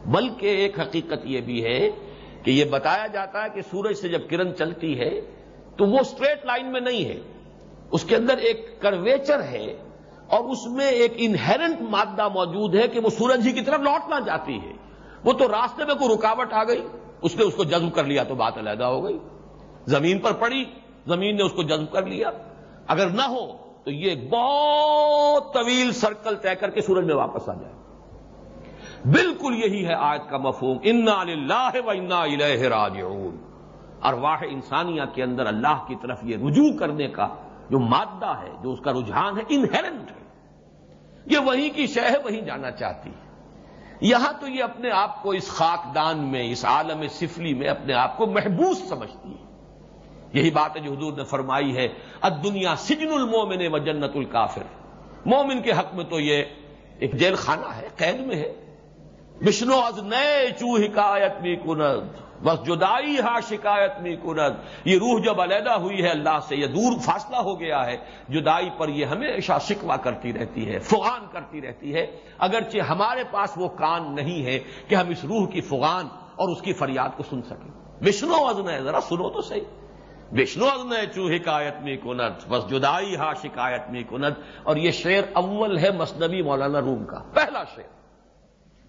بلکہ ایک حقیقت یہ بھی ہے کہ یہ بتایا جاتا ہے کہ سورج سے جب کرن چلتی ہے تو وہ اسٹریٹ لائن میں نہیں ہے۔ اس کے اندر ایک کرویچر ہے اور اس میں ایک انہرنٹ مادہ موجود ہے کہ وہ سورج ہی کی طرف لوٹنا چاہتی ہے۔ وہ تو راستے میں کوئی رکاوٹ آ گئی، اس نے اس کو جذب کر لیا تو بات علیحدہ ہو گئی۔ زمین پر پڑی، زمین نے اس کو جذب کر لیا۔ اگر نہ ہو تو یہ بہت طویل سرکل طے کر کے سورج میں واپس آ جائے۔ بالکل یہی ہے آج کا مفہوم۔ انا لاہ و انا الہ راجعون۔ ارواح انسانیہ کے اندر اللہ کی طرف یہ رجوع کرنے کا جو مادہ ہے، جو اس کا رجحان ہے انہرنٹ ہے۔ یہ وہی کی شہ ہے، وہیں جانا چاہتی ہے۔ یہاں تو یہ اپنے آپ کو اس خاکدان میں، اس عالم سفلی میں اپنے آپ کو محبوس سمجھتی ہے۔ یہی بات ہے جو حضور نے فرمائی ہے اد دنیا سجن المومن و جنت الکافر۔ مومن کے حق میں تو یہ ایک جیل خانہ ہے، قید میں ہے۔ بشنو از نئے چو حکایت بھی کند بس جدائی ہا شکایت میں کند یہ روح جب علیحدہ ہوئی ہے اللہ سے، یہ دور فاصلہ ہو گیا ہے۔ جدائی پر یہ ہمیشہ شکوا کرتی رہتی ہے، فغان کرتی رہتی ہے۔ اگرچہ ہمارے پاس وہ کان نہیں ہے کہ ہم اس روح کی فغان اور اس کی فریاد کو سن سکیں۔ وشنو ازن ہے، ذرا سنو تو صحیح۔ وشنو ازن ہے، چو حکایت میں کنت۔ بس جدائی ہا شکایت میں کنت۔ اور یہ شعر اول ہے مصنبی مولانا روم کا، پہلا شعر۔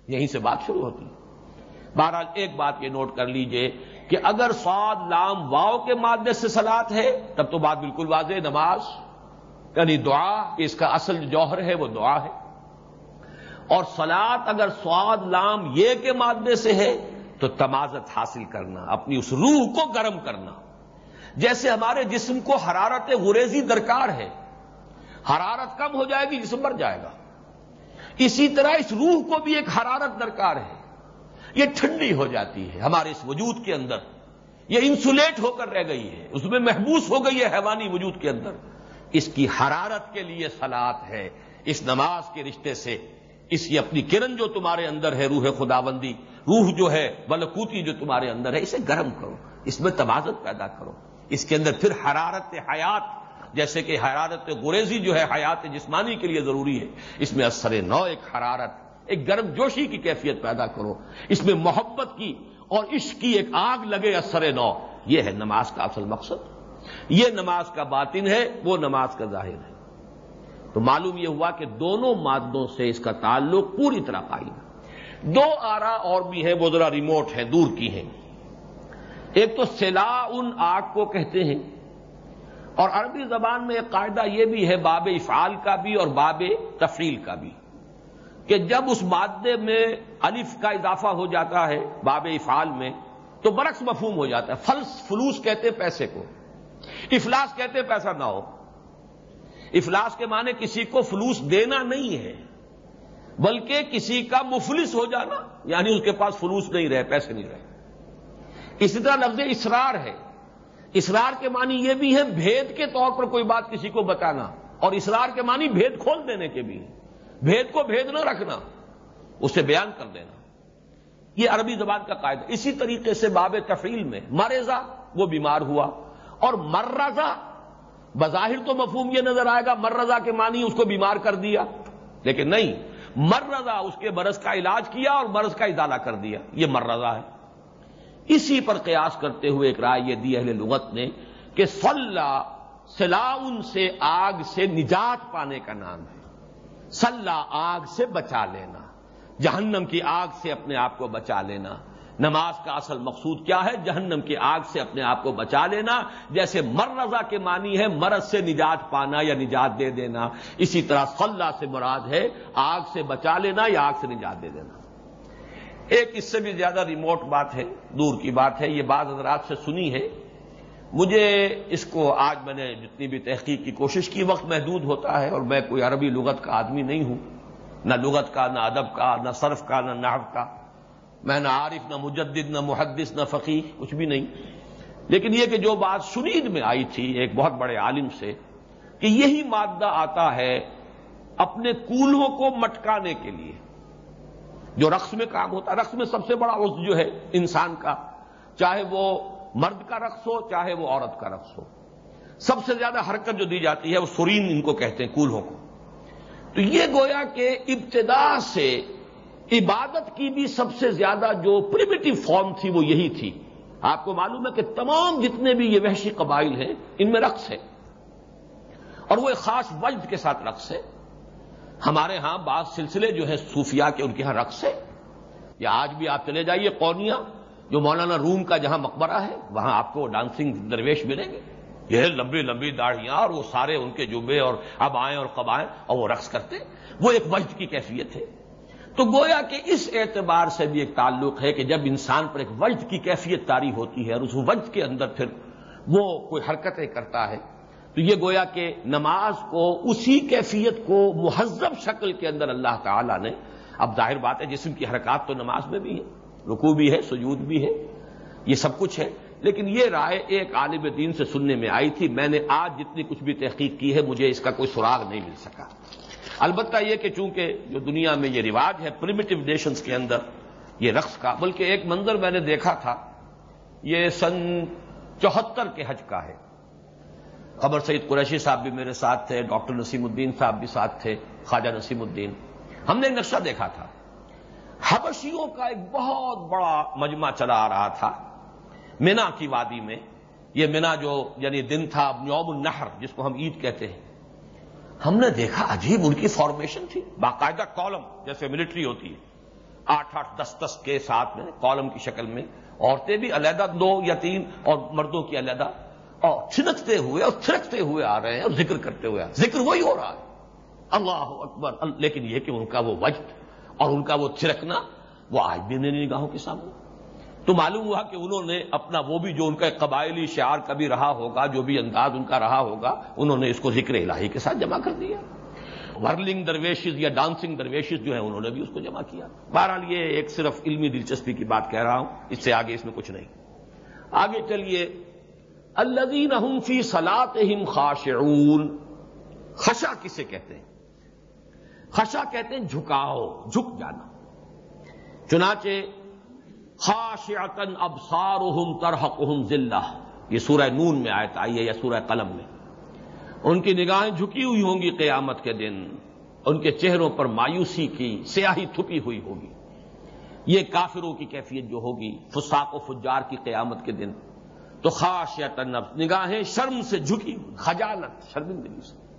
یہیں سے بات شروع ہوتی۔ ہے بہرحال ایک بات یہ نوٹ کر لیجیے کہ اگر سعد لام واؤ کے مادے سے سلاد ہے، تب تو بات بالکل واضح نماز یعنی دعا کہ اس کا اصل جوہر ہے، وہ دعا ہے۔ اور سلاد اگر سعد لام یہ کے مادے سے ہے، تو تمازت حاصل کرنا، اپنی اس روح کو گرم کرنا۔ جیسے ہمارے جسم کو حرارت غریزی درکار ہے، حرارت کم ہو جائے گی، جسم مر جائے گا۔ اسی طرح اس روح کو بھی ایک حرارت درکار ہے۔ یہ ٹھنڈی ہو جاتی ہے ہمارے اس وجود کے اندر یہ انسولیٹ ہو کر رہ گئی ہے اس میں محبوس ہو گئی ہے حیوانی وجود کے اندر اس کی حرارت کے لیے سلاد ہے اس نماز کے رشتے سے اس کی اپنی کرن جو تمہارے اندر ہے روح خداوندی روح جو ہے بلکوتی جو تمہارے اندر ہے اسے گرم کرو اس میں توازن پیدا کرو اس کے اندر پھر حرارت حیات جیسے کہ حرارت گریزی جو ہے حیات جسمانی کے لیے ضروری ہے اس میں اثر نو ایک حرارت ایک گرم جوشی کی کیفیت پیدا کرو۔ اس میں محبت کی اور عشق کی ایک آگ لگے اثر نو۔ یہ ہے نماز کا اصل مقصد۔ یہ نماز کا باطن ہے، وہ نماز کا ظاہر ہے۔ تو معلوم یہ ہوا کہ دونوں مادوں سے اس کا تعلق پوری طرح قائم ہے۔ دو آرا اور بھی ہیں، وہ ذرا ریموٹ ہیں، دور کی ہیں۔ ایک تو سلا ان آگ کو کہتے ہیں۔ اور عربی زبان میں ایک قاعدہ یہ بھی ہے، باب افعال کا بھی اور باب تفریل کا بھی۔ کہ جب اس مادے میں الف کا اضافہ ہو جاتا ہے باب افعال میں، تو برعکس مفہوم ہو جاتا ہے۔ فلس، فلوس کہتے پیسے کو۔ افلاس کہتے پیسہ نہ ہو۔ افلاس کے معنی کسی کو فلوس دینا نہیں ہے، بلکہ کسی کا مفلس ہو جانا یعنی اس کے پاس فلوس نہیں رہے، پیسے نہیں رہے۔ اسی طرح لفظ اسرار ہے۔ اسرار کے معنی یہ بھی ہے بھید کے طور پر کوئی بات کسی کو بتانا، اور اسرار کے معنی بھید کھول دینے کے بھی بھید کو بھید نہ رکھنا، اسے بیان کر دینا۔ یہ عربی زبان کا قاعدہ۔ اسی طریقے سے باب تفریل میں مرزا وہ بیمار ہوا اور مرزا بظاہر تو مفہوم یہ نظر آئے گا مرزا کے معنی اس کو بیمار کر دیا۔ لیکن نہیں مرزا اس کے مرض کا علاج کیا اور مرض کا ازالہ کر دیا۔ یہ مرزا ہے۔ اسی پر قیاس کرتے ہوئے ایک رائے یہ دی اہل لغت نے کہ صلاح سلاؤن سے آگ سے نجات پانے کا نام ہے۔ صلاح آگ سے بچا لینا، جہنم کی آگ سے اپنے آپ کو بچا لینا۔ نماز کا اصل مقصود کیا ہے؟ جہنم کی آگ سے اپنے آپ کو بچا لینا۔ جیسے مر رضا کے معنی ہے مرض سے نجات پانا یا نجات دے دینا۔ اسی طرح صلاح سے مراد ہے آگ سے بچا لینا یا آگ سے نجات دے دینا۔ ایک اس سے بھی زیادہ ریموٹ بات ہے، دور کی بات ہے، یہ بات حضرات سے سنی ہے۔ مجھے اس کو آج میں نے جتنی بھی تحقیق کی کوشش کی، وقت محدود ہوتا ہے اور میں کوئی عربی لغت کا آدمی نہیں ہوں۔ نہ لغت کا، نہ ادب کا، نہ صرف کا، نہ نحو کا۔ میں نہ عارف، نہ مجدد، نہ محدث، نہ فقی کچھ بھی نہیں۔ لیکن یہ کہ جو بات سنید میں آئی تھی ایک بہت بڑے عالم سے کہ یہی مادہ آتا ہے اپنے کولہوں کو مٹکانے کے لیے۔ جو رقص میں کام ہوتا ہے، رقص میں سب سے بڑا عضو جو ہے انسان کا، چاہے وہ مرد کا رقص ہو، چاہے وہ عورت کا رقص ہو۔ سب سے زیادہ حرکت جو دی جاتی ہے، وہ سورین ان کو کہتے ہیں، کولہوں کو۔ تو یہ گویا کہ ابتدا سے عبادت کی بھی سب سے زیادہ جو پریمیٹو فارم تھی، وہ یہی تھی۔ آپ کو معلوم ہے کہ تمام جتنے بھی یہ وحشی قبائل ہیں، ان میں رقص ہے۔ اور وہ ایک خاص وجد کے ساتھ رقص ہے۔ ہمارے ہاں بعض سلسلے جو ہیں صوفیاء کے، ان کے ہاں رقص ہے۔ یا آج بھی آپ چلے جائیے قونیا جو مولانا روم کا جہاں مقبرہ ہے، وہاں آپ کو ڈانسنگ درویش ملیں گے۔ یہ لمبی لمبی داڑھیاں، اور وہ سارے ان کے جبے اور اب آئیں اور کب آئیں، اور وہ رقص کرتے وہ ایک وجد کی کیفیت ہے۔ تو گویا کہ اس اعتبار سے بھی ایک تعلق ہے کہ جب انسان پر ایک وجد کی کیفیت تاری ہوتی ہے اور اس وجد کے اندر پھر وہ کوئی حرکتیں کرتا ہے، تو یہ گویا کہ نماز کو، اسی کیفیت کو مہذب شکل کے اندر اللہ تعالی نے، اب ظاہر بات ہے جسم کی حرکات تو نماز میں بھی ہے رکو بھی ہے، سجود بھی ہے، یہ سب کچھ ہے۔ لیکن یہ رائے ایک عالم دین سے سننے میں آئی تھی، میں نے آج جتنی کچھ بھی تحقیق کی ہے، مجھے اس کا کوئی سراغ نہیں مل سکا۔ البتہ یہ کہ چونکہ جو دنیا میں یہ رواج ہے پرمیٹو نیشنز کے اندر یہ رقص کا، بلکہ ایک منظر میں نے دیکھا تھا، یہ سن چوہتر کے حج کا ہے۔ خبر سعید قریشی صاحب بھی میرے ساتھ تھے، ڈاکٹر نسیم الدین صاحب بھی ساتھ تھے، خواجہ نسیم الدین۔ ہم نے ایک نقشہ دیکھا تھا۔ حبشیوں کا ایک بہت بڑا مجمع چلا آ رہا تھا۔ مینا کی وادی میں۔ یہ مینا جو یعنی دن تھا، یوم النہر، جس کو ہم عید کہتے ہیں۔ ہم نے دیکھا عجیب ان کی فارمیشن تھی۔ باقاعدہ کالم جیسے ملٹری ہوتی ہے۔ آٹھ آٹھ دس دس کے ساتھ میں کالم کی شکل میں۔ عورتیں بھی علیحدہ دو یا تین اور مردوں کی علیحدہ۔ اور چھنکتے ہوئے اور چھڑکتے ہوئے آ رہے ہیں اور ذکر کرتے ہوئے ذکر وہی ہو رہا ہے۔ اللہ اکبر۔ لیکن یہ کہ ان کا وہ وجد۔ اور ان کا وہ چھڑکنا وہ آج بھی نہیں نگاہوں کے سامنے۔ تو معلوم ہوا کہ انہوں نے اپنا وہ بھی جو ان کا قبائلی شعار کبھی رہا ہوگا، جو بھی انداز ان کا رہا ہوگا، انہوں نے اس کو ذکر الہی کے ساتھ جمع کر دیا۔ ورلنگ درویشز یا ڈانسنگ درویشز جو ہیں، انہوں نے بھی اس کو جمع کیا۔ بہرحال یہ ایک صرف علمی دلچسپی کی بات کہہ رہا ہوں، اس سے آگے اس میں کچھ نہیں۔ آگے چلیے۔ الدین فی سلاط خاشعون خشا کسے کہتے ہیں؟ خشا کہتے ہیں جھکاؤ، جھک جانا۔ چنانچہ خاشعتن ابصارہم ترحقہم ذلہ۔ یہ سورہ نون میں آیت آئی ہے یا سورہ قلم میں۔ ان کی نگاہیں جھکی ہوئی ہوں گی قیامت کے دن۔ ان کے چہروں پر مایوسی کی، سیاہی تھپی ہوئی ہوگی۔ یہ کافروں کی کیفیت جو ہوگی، فساق و فجار کی قیامت کے دن۔ تو خاص یا نگاہیں شرم سے جھکی خجالت، شرمندگی سے۔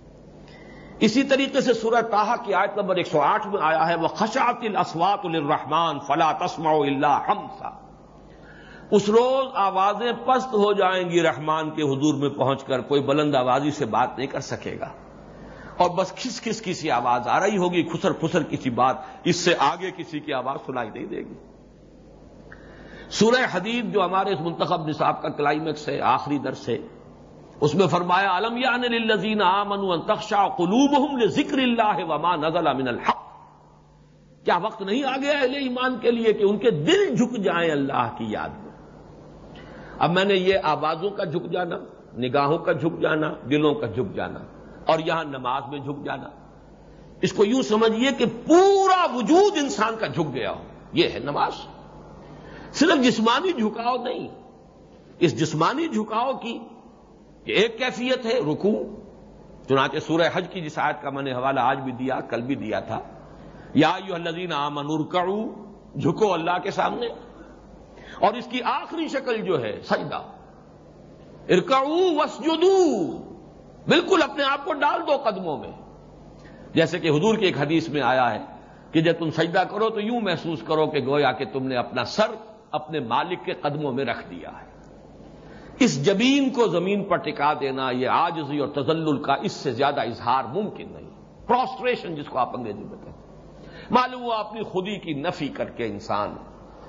اسی طریقے سے سورہ تاہا کی آیت نمبر 108 میں آیا ہے وہ خشات الاسوات الرحمان فلا تسما اللہ ہمسا اس روز آوازیں پست ہو جائیں گی رحمان کے حضور میں پہنچ کر، کوئی بلند آوازی سے بات نہیں کر سکے گا۔ اور بس کھس کھس کسی آواز آ رہی ہوگی خسر پھسر کسی بات اس سے آگے کسی کی آواز سنائی نہیں دے گی۔ سورہ حدید جو ہمارے اس منتخب نصاب کا کلائمیکس ہے، آخری درس ہے اس میں فرمایا علم یا للذین آمنوا ان تخشع قلوبهم لذکر اللہ وما نزل من الحق. کیا وقت نہیں آ گیا اہل ایمان کے لیے کہ ان کے دل جھک جائیں اللہ کی یاد میں؟ اب میں نے یہ آوازوں کا جھک جانا، نگاہوں کا جھک جانا، دلوں کا جھک جانا اور یہاں نماز میں جھک جانا۔ اس کو یوں سمجھیے کہ پورا وجود انسان کا جھک گیا ہو۔ یہ ہے نماز۔ صرف جسمانی جھکاؤ نہیں، اس جسمانی جھکاؤ کی ایک کیفیت ہے رکو چنانچہ سورہ حج کی جس آیت کا میں نے حوالہ آج بھی دیا، کل بھی دیا تھا۔ یا یو الذین آمن ارکعو جھکو اللہ کے سامنے۔ اور اس کی آخری شکل جو ہے، سجدہ۔ ارکعو وسجدو بالکل اپنے آپ کو ڈال دو قدموں میں۔ جیسے کہ حضور کی ایک حدیث میں آیا ہے کہ جب تم سجدہ کرو تو یوں محسوس کرو کہ گویا کہ تم نے اپنا سر اپنے مالک کے قدموں میں رکھ دیا ہے۔ اس جبین کو زمین پر ٹکا دینا یہ آجزی اور تزل کا اس سے زیادہ اظہار ممکن نہیں۔ پروسٹریشن جس کو آپ انگریزی میں کہتے ہیں۔ معلوم ہوا اپنی خودی کی نفی کر کے انسان۔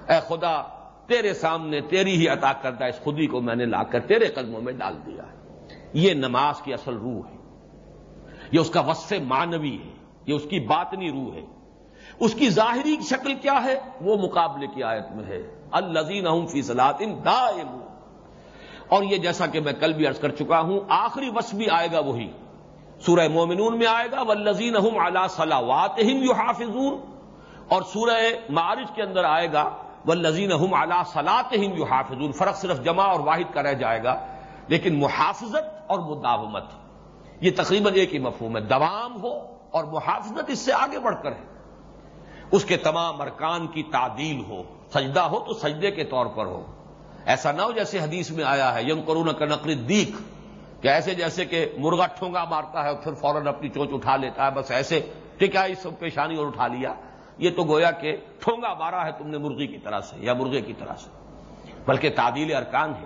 اے خدا، تیرے سامنے تیری ہی عطا کردہ اس خودی کو میں نے لا کر تیرے قدموں میں ڈال دیا ہے۔ یہ نماز کی اصل روح ہے۔ یہ اس کا وصف معنوی ہے۔ یہ اس کی باطنی روح ہے۔ اس کی ظاہری شکل کیا ہے؟ وہ مقابلے کی آیت میں ہے۔ الزین فی صلاطن دائم اور یہ جیسا کہ میں کل بھی عرض کر چکا ہوں، آخری وصف بھی آئے گا وہی۔ سورہ مومنون میں آئے گا ولزین احم اعلی صلاحات یو حافظون اور سورہ معارج کے اندر آئے گا ولزین احم اعلی صلاحت یو حافظون فرق صرف جمع اور واحد کا رہ جائے گا، لیکن محافظت اور مداومت۔ یہ تقریباً ایک ہی مفہوم ہے۔ دوام ہو اور محافظت اس سے آگے بڑھ کر ہے۔ اس کے تمام ارکان کی تعدیل ہو، سجدہ ہو تو سجدے کے طور پر ہو۔ ایسا نہ ہو جیسے حدیث میں آیا ہے یم کرون کا نقل دیکھ، کہ ایسے جیسے کہ مرغا ٹھونگا مارتا ہے اور پھر فوراً اپنی چونچ اٹھا لیتا ہے، بس ایسے ٹکا اس سب پیشانی اور اٹھا لیا؟ یہ تو گویا کہ ٹھونگا مارا ہے تم نے مرغی کی طرح سے، یا مرغے کی طرح سے۔ بلکہ تعدیل ارکان ہے۔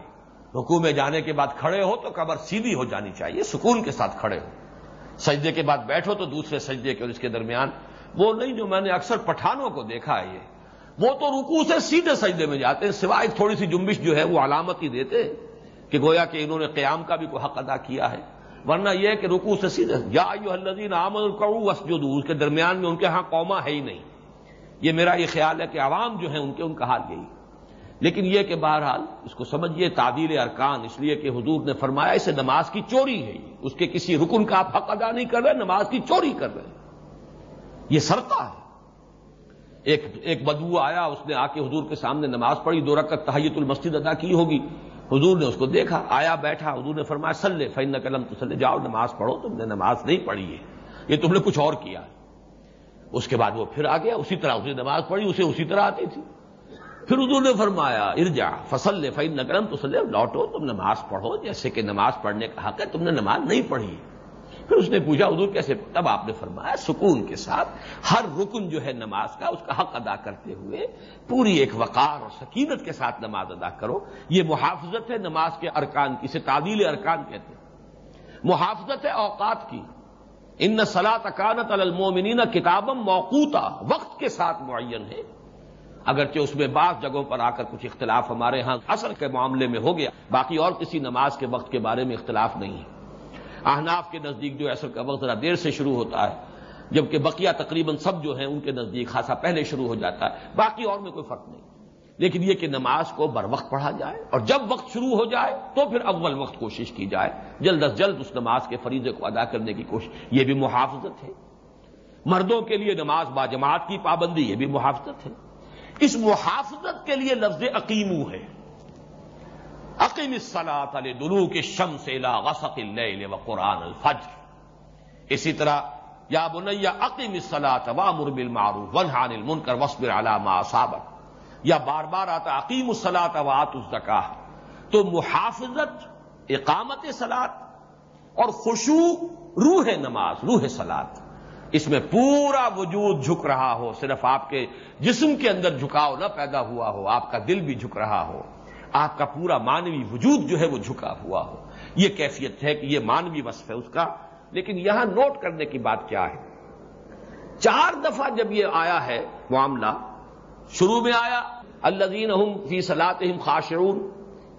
رکوع میں جانے کے بعد کھڑے ہو تو کمر سیدھی ہو جانی چاہیے، سکون کے ساتھ کھڑے ہو۔ سجدے کے بعد بیٹھو تو دوسرے سجدے کے اور اس کے درمیان، وہ نہیں جو میں نے اکثر پٹھانوں کو دیکھا ہے یہ۔ وہ تو رکو سے سیدھے سجدے میں جاتے ہیں، سوائے تھوڑی سی جنبش جو ہے وہ علامت ہی دیتے کہ گویا کہ انہوں نے قیام کا بھی کوئی حق ادا کیا ہے۔ ورنہ یہ کہ رکو سے سیدھے، یا الدین عامد کروں اس کے درمیان میں ان کے ہاں قوما ہے ہی نہیں۔ یہ میرا یہ خیال ہے کہ عوام جو ہیں ان کے ان کا حال یہی۔ لیکن یہ کہ بہرحال اس کو سمجھیے تعدیل ارکان، اس لیے کہ حضور نے فرمایا اسے نماز کی چوری ہے۔ اس کے کسی رکن کا آپ حق ادا نہیں کر رہے، نماز کی چوری کر رہے۔ یہ سرتا ہے۔ ایک ایک بدو آیا، اس نے آ کے حضور کے سامنے نماز پڑھی، دو رکعت تحیت المسجد ادا کی ہوگی۔ حضور نے اس کو دیکھا، آیا، بیٹھا، حضور نے فرمایا سلے فین قلم تو سلے جاؤ، نماز پڑھو، تم نے نماز نہیں پڑھی ہے۔ یہ تم نے کچھ اور کیا۔ اس کے بعد وہ پھر آ گیا، اسی طرح اس نے نماز پڑھی، اسے اسی طرح آتی تھی۔ پھر حضور نے فرمایا ارجا فصل فین نقلم تو سلے لوٹو، تم نماز پڑھو، جیسے کہ نماز پڑھنے کا حق ہے، تم نے نماز نہیں پڑھی۔ پھر اس نے پوچھا، حضور کیسے؟ تب آپ نے فرمایا، سکون کے ساتھ ہر رکن جو ہے نماز کا، اس کا حق ادا کرتے ہوئے پوری ایک وقار اور سکینت کے ساتھ نماز ادا کرو۔ یہ محافظت ہے نماز کے ارکان کی، اسے تعدیل ارکان کہتے ہیں۔ محافظت ہے اوقات کی۔ ان سلا تکانت المومنین کتابم موقوتا، وقت کے ساتھ معین ہے۔ اگرچہ اس میں بعض جگہوں پر آ کر کچھ اختلاف ہمارے ہاں اثر کے معاملے میں ہو گیا، باقی اور کسی نماز کے وقت کے بارے میں اختلاف نہیں ہے۔ احناف کے نزدیک جو اثر کا وقت ذرا دیر سے شروع ہوتا ہے، جبکہ بقیہ تقریباً سب جو ہیں ان کے نزدیک خاصا پہلے شروع ہو جاتا ہے، باقی اور میں کوئی فرق نہیں۔ لیکن یہ کہ نماز کو بر وقت پڑھا جائے اور جب وقت شروع ہو جائے تو پھر اول وقت کوشش کی جائے۔ جلد از جلد اس نماز کے فریضے کو ادا کرنے کی کوشش، یہ بھی محافظت ہے۔ مردوں کے لیے نماز با جماعت کی پابندی، یہ بھی محافظت ہے۔ اس محافظت کے لیے لفظ عقیمو ہے۔ عقیم الصلاۃ علیہ دلو کے شم سے غسق اللیل و قرآن الفجر. اسی طرح، یا بنیا عقیم الصلاۃ وامر بالمعروف ونہان المنکر وصبر علی ما اصابک یا بار بار آتا عقیم السلاط وات الزکا تو محافظت، اقامت سلاد اور خوشو روح نماز، روح سلاد اس میں پورا وجود جھک رہا ہو، صرف آپ کے جسم کے اندر جھکاؤ نہ پیدا ہوا ہو، آپ کا دل بھی جھک رہا ہو۔ آپ کا پورا مانوی وجود جو ہے وہ جھکا ہوا ہو۔ یہ کیفیت ہے کہ یہ مانوی وصف ہے اس کا۔ لیکن یہاں نوٹ کرنے کی بات کیا ہے؟ چار دفعہ جب یہ آیا ہے معاملہ، شروع میں آیا الزین فی سلاطم خاشعون۔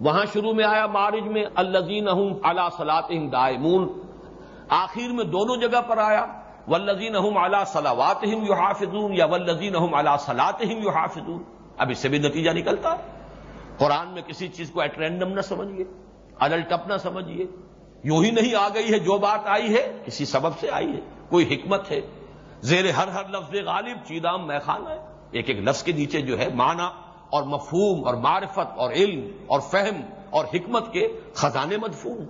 وہاں شروع میں آیا مارج میں الزین اللہ سلاط دائمون۔ آخر میں دونوں جگہ پر آیا ولزین اعلیٰ صلاوات یو حافظون یا ولزین اعلیٰ سلاط یو حافظون اب اس سے بھی نتیجہ نکلتا۔ ہے قرآن میں کسی چیز کو ایٹ رینڈم نہ سمجھیے اڈلٹ اپ نہ سمجھیے۔ یوں ہی نہیں آ گئی ہے، جو بات آئی ہے کسی سبب سے آئی ہے۔ کوئی حکمت ہے۔ زیر ہر ہر لفظ غالب، چیدام میں خانہ ہے۔ ایک ایک لفظ کے نیچے جو ہے مانا اور مفہوم اور معرفت اور علم اور فہم اور حکمت کے خزانے مدفون۔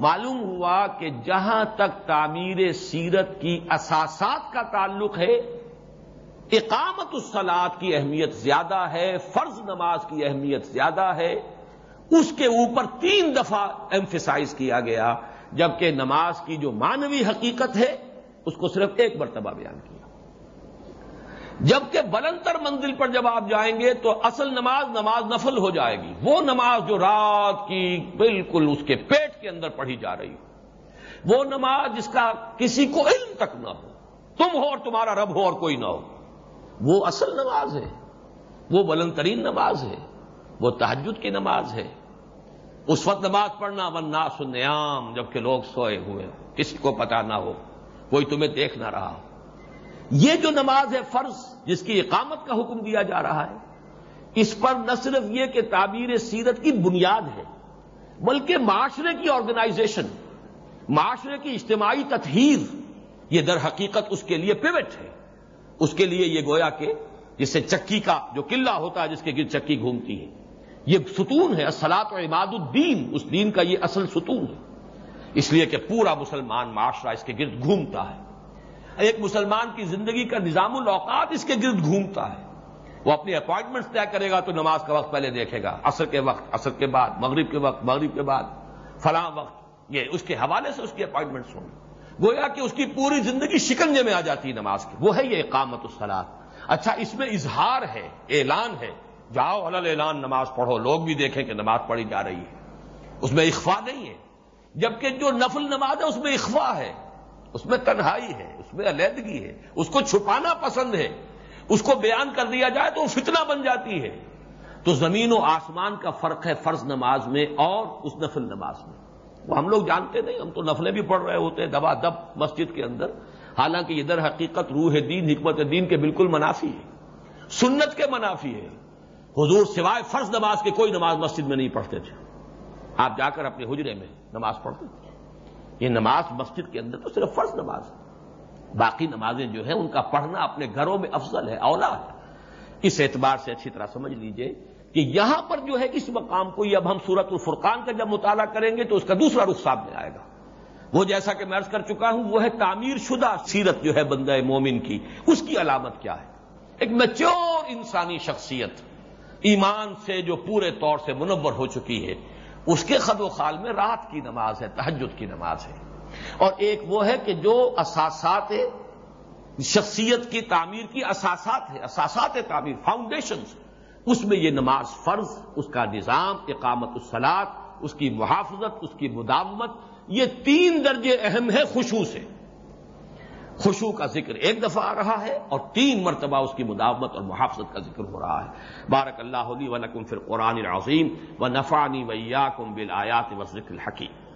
معلوم ہوا کہ جہاں تک تعمیر سیرت کی اساسات کا تعلق ہے اقامت الصلاط کی اہمیت زیادہ ہے، فرض نماز کی اہمیت زیادہ ہے۔ اس کے اوپر تین دفعہ ایمفیسائز کیا گیا، جبکہ نماز کی جو مانوی حقیقت ہے، اس کو صرف ایک مرتبہ بیان کیا۔ جبکہ بلندر منزل پر جب آپ جائیں گے تو اصل نماز نماز نفل ہو جائے گی۔ وہ نماز جو رات کی بالکل اس کے پیٹ کے اندر پڑھی جا رہی ہو۔ وہ نماز جس کا کسی کو علم تک نہ ہو۔ تم ہو اور تمہارا رب ہو اور کوئی نہ ہو۔ وہ اصل نماز ہے، وہ بلند ترین نماز ہے، وہ تحجد کی نماز ہے۔ اس وقت نماز پڑھنا ون ناس نیام جبکہ لوگ سوئے ہوئے کسی کو پتا نہ ہو، کوئی تمہیں دیکھ نہ رہا ہو۔ یہ جو نماز ہے فرض، جس کی اقامت کا حکم دیا جا رہا ہے، اس پر نہ صرف یہ کہ تعبیر سیرت کی بنیاد ہے، بلکہ معاشرے کی آرگنائزیشن معاشرے کی اجتماعی تطہیر، یہ در حقیقت اس کے لیے پیوٹ ہے۔ اس کے لیے یہ گویا کہ جس سے چکی کا جو قلعہ ہوتا ہے جس کے گرد چکی گھومتی ہے یہ ستون ہے اسلات و عماد الدین، اس دین کا یہ اصل ستون ہے۔ اس لیے کہ پورا مسلمان معاشرہ اس کے گرد گھومتا ہے۔ ایک مسلمان کی زندگی کا نظام الاوقات اس کے گرد گھومتا ہے۔ وہ اپنی اپوائنٹمنٹس طے کرے گا تو نماز کا وقت پہلے دیکھے گا۔ عصر کے وقت، عصر کے بعد، مغرب کے وقت، مغرب کے بعد، فلاں وقت، یہ اس کے حوالے سے اس کی اپوائنٹمنٹس ہوں گویا کہ اس کی پوری زندگی شکنجے میں آ جاتی ہے نماز کی۔ وہ ہے یہ اقامت السلاد اچھا اس میں اظہار ہے، اعلان ہے۔ جاؤ حل اعلان نماز پڑھو۔ لوگ بھی دیکھیں کہ نماز پڑھی جا رہی ہے۔ اس میں اخوا نہیں ہے۔ جبکہ جو نفل نماز ہے، اس میں اخوا ہے۔ اس میں تنہائی ہے، اس میں علیحدگی ہے۔ اس کو چھپانا پسند ہے۔ اس کو بیان کر دیا جائے تو وہ فتنہ بن جاتی ہے۔ تو زمین و آسمان کا فرق ہے فرض نماز میں اور اس نفل نماز میں۔ وہ ہم لوگ جانتے نہیں، ہم تو نفلیں بھی پڑھ رہے ہوتے ہیں، دبا دب مسجد کے اندر۔ حالانکہ یہ در حقیقت روح دین، حکمت دین کے بالکل منافی ہے۔ سنت کے منافی ہے۔ حضور سوائے فرض نماز کے کوئی نماز مسجد میں نہیں پڑھتے تھے۔ آپ جا کر اپنے حجرے میں نماز پڑھتے تھے۔ یہ نماز مسجد کے اندر تو صرف فرض نماز ہے۔ باقی نمازیں جو ہیں، ان کا پڑھنا اپنے گھروں میں افضل ہے اولا ہے۔ اس اعتبار سے اچھی طرح سمجھ لیجیے کہ یہاں پر جو ہے اس مقام کو یہ اب ہم سورت الفرقان کا جب مطالعہ کریں گے تو اس کا دوسرا رخ سامنے آئے گا۔ وہ جیسا کہ میں عرض کر چکا ہوں، وہ ہے تعمیر شدہ سیرت جو ہے بندہ مومن کی۔ اس کی علامت کیا ہے؟ ایک میچور انسانی شخصیت، ایمان سے جو پورے طور سے منور ہو چکی ہے، اس کے خد و خال میں رات کی نماز ہے تحجد کی نماز ہے۔ اور ایک وہ ہے کہ جو اساسات شخصیت کی تعمیر کی اساسات ہے اساسات تعمیر فاؤنڈیشن اس میں یہ نماز فرض، اس کا نظام، اقامت السلاد اس کی محافظت، اس کی مدامت یہ تین درجے اہم ہے خوشبو سے۔ خوشو کا ذکر ایک دفعہ آ رہا ہے اور تین مرتبہ اس کی مداوت اور محافظت کا ذکر ہو رہا ہے۔ بارک اللہ علی و نقم فر قرآن العظیم و نفانی ویا کم بل آیات و ذکر الحکیم۔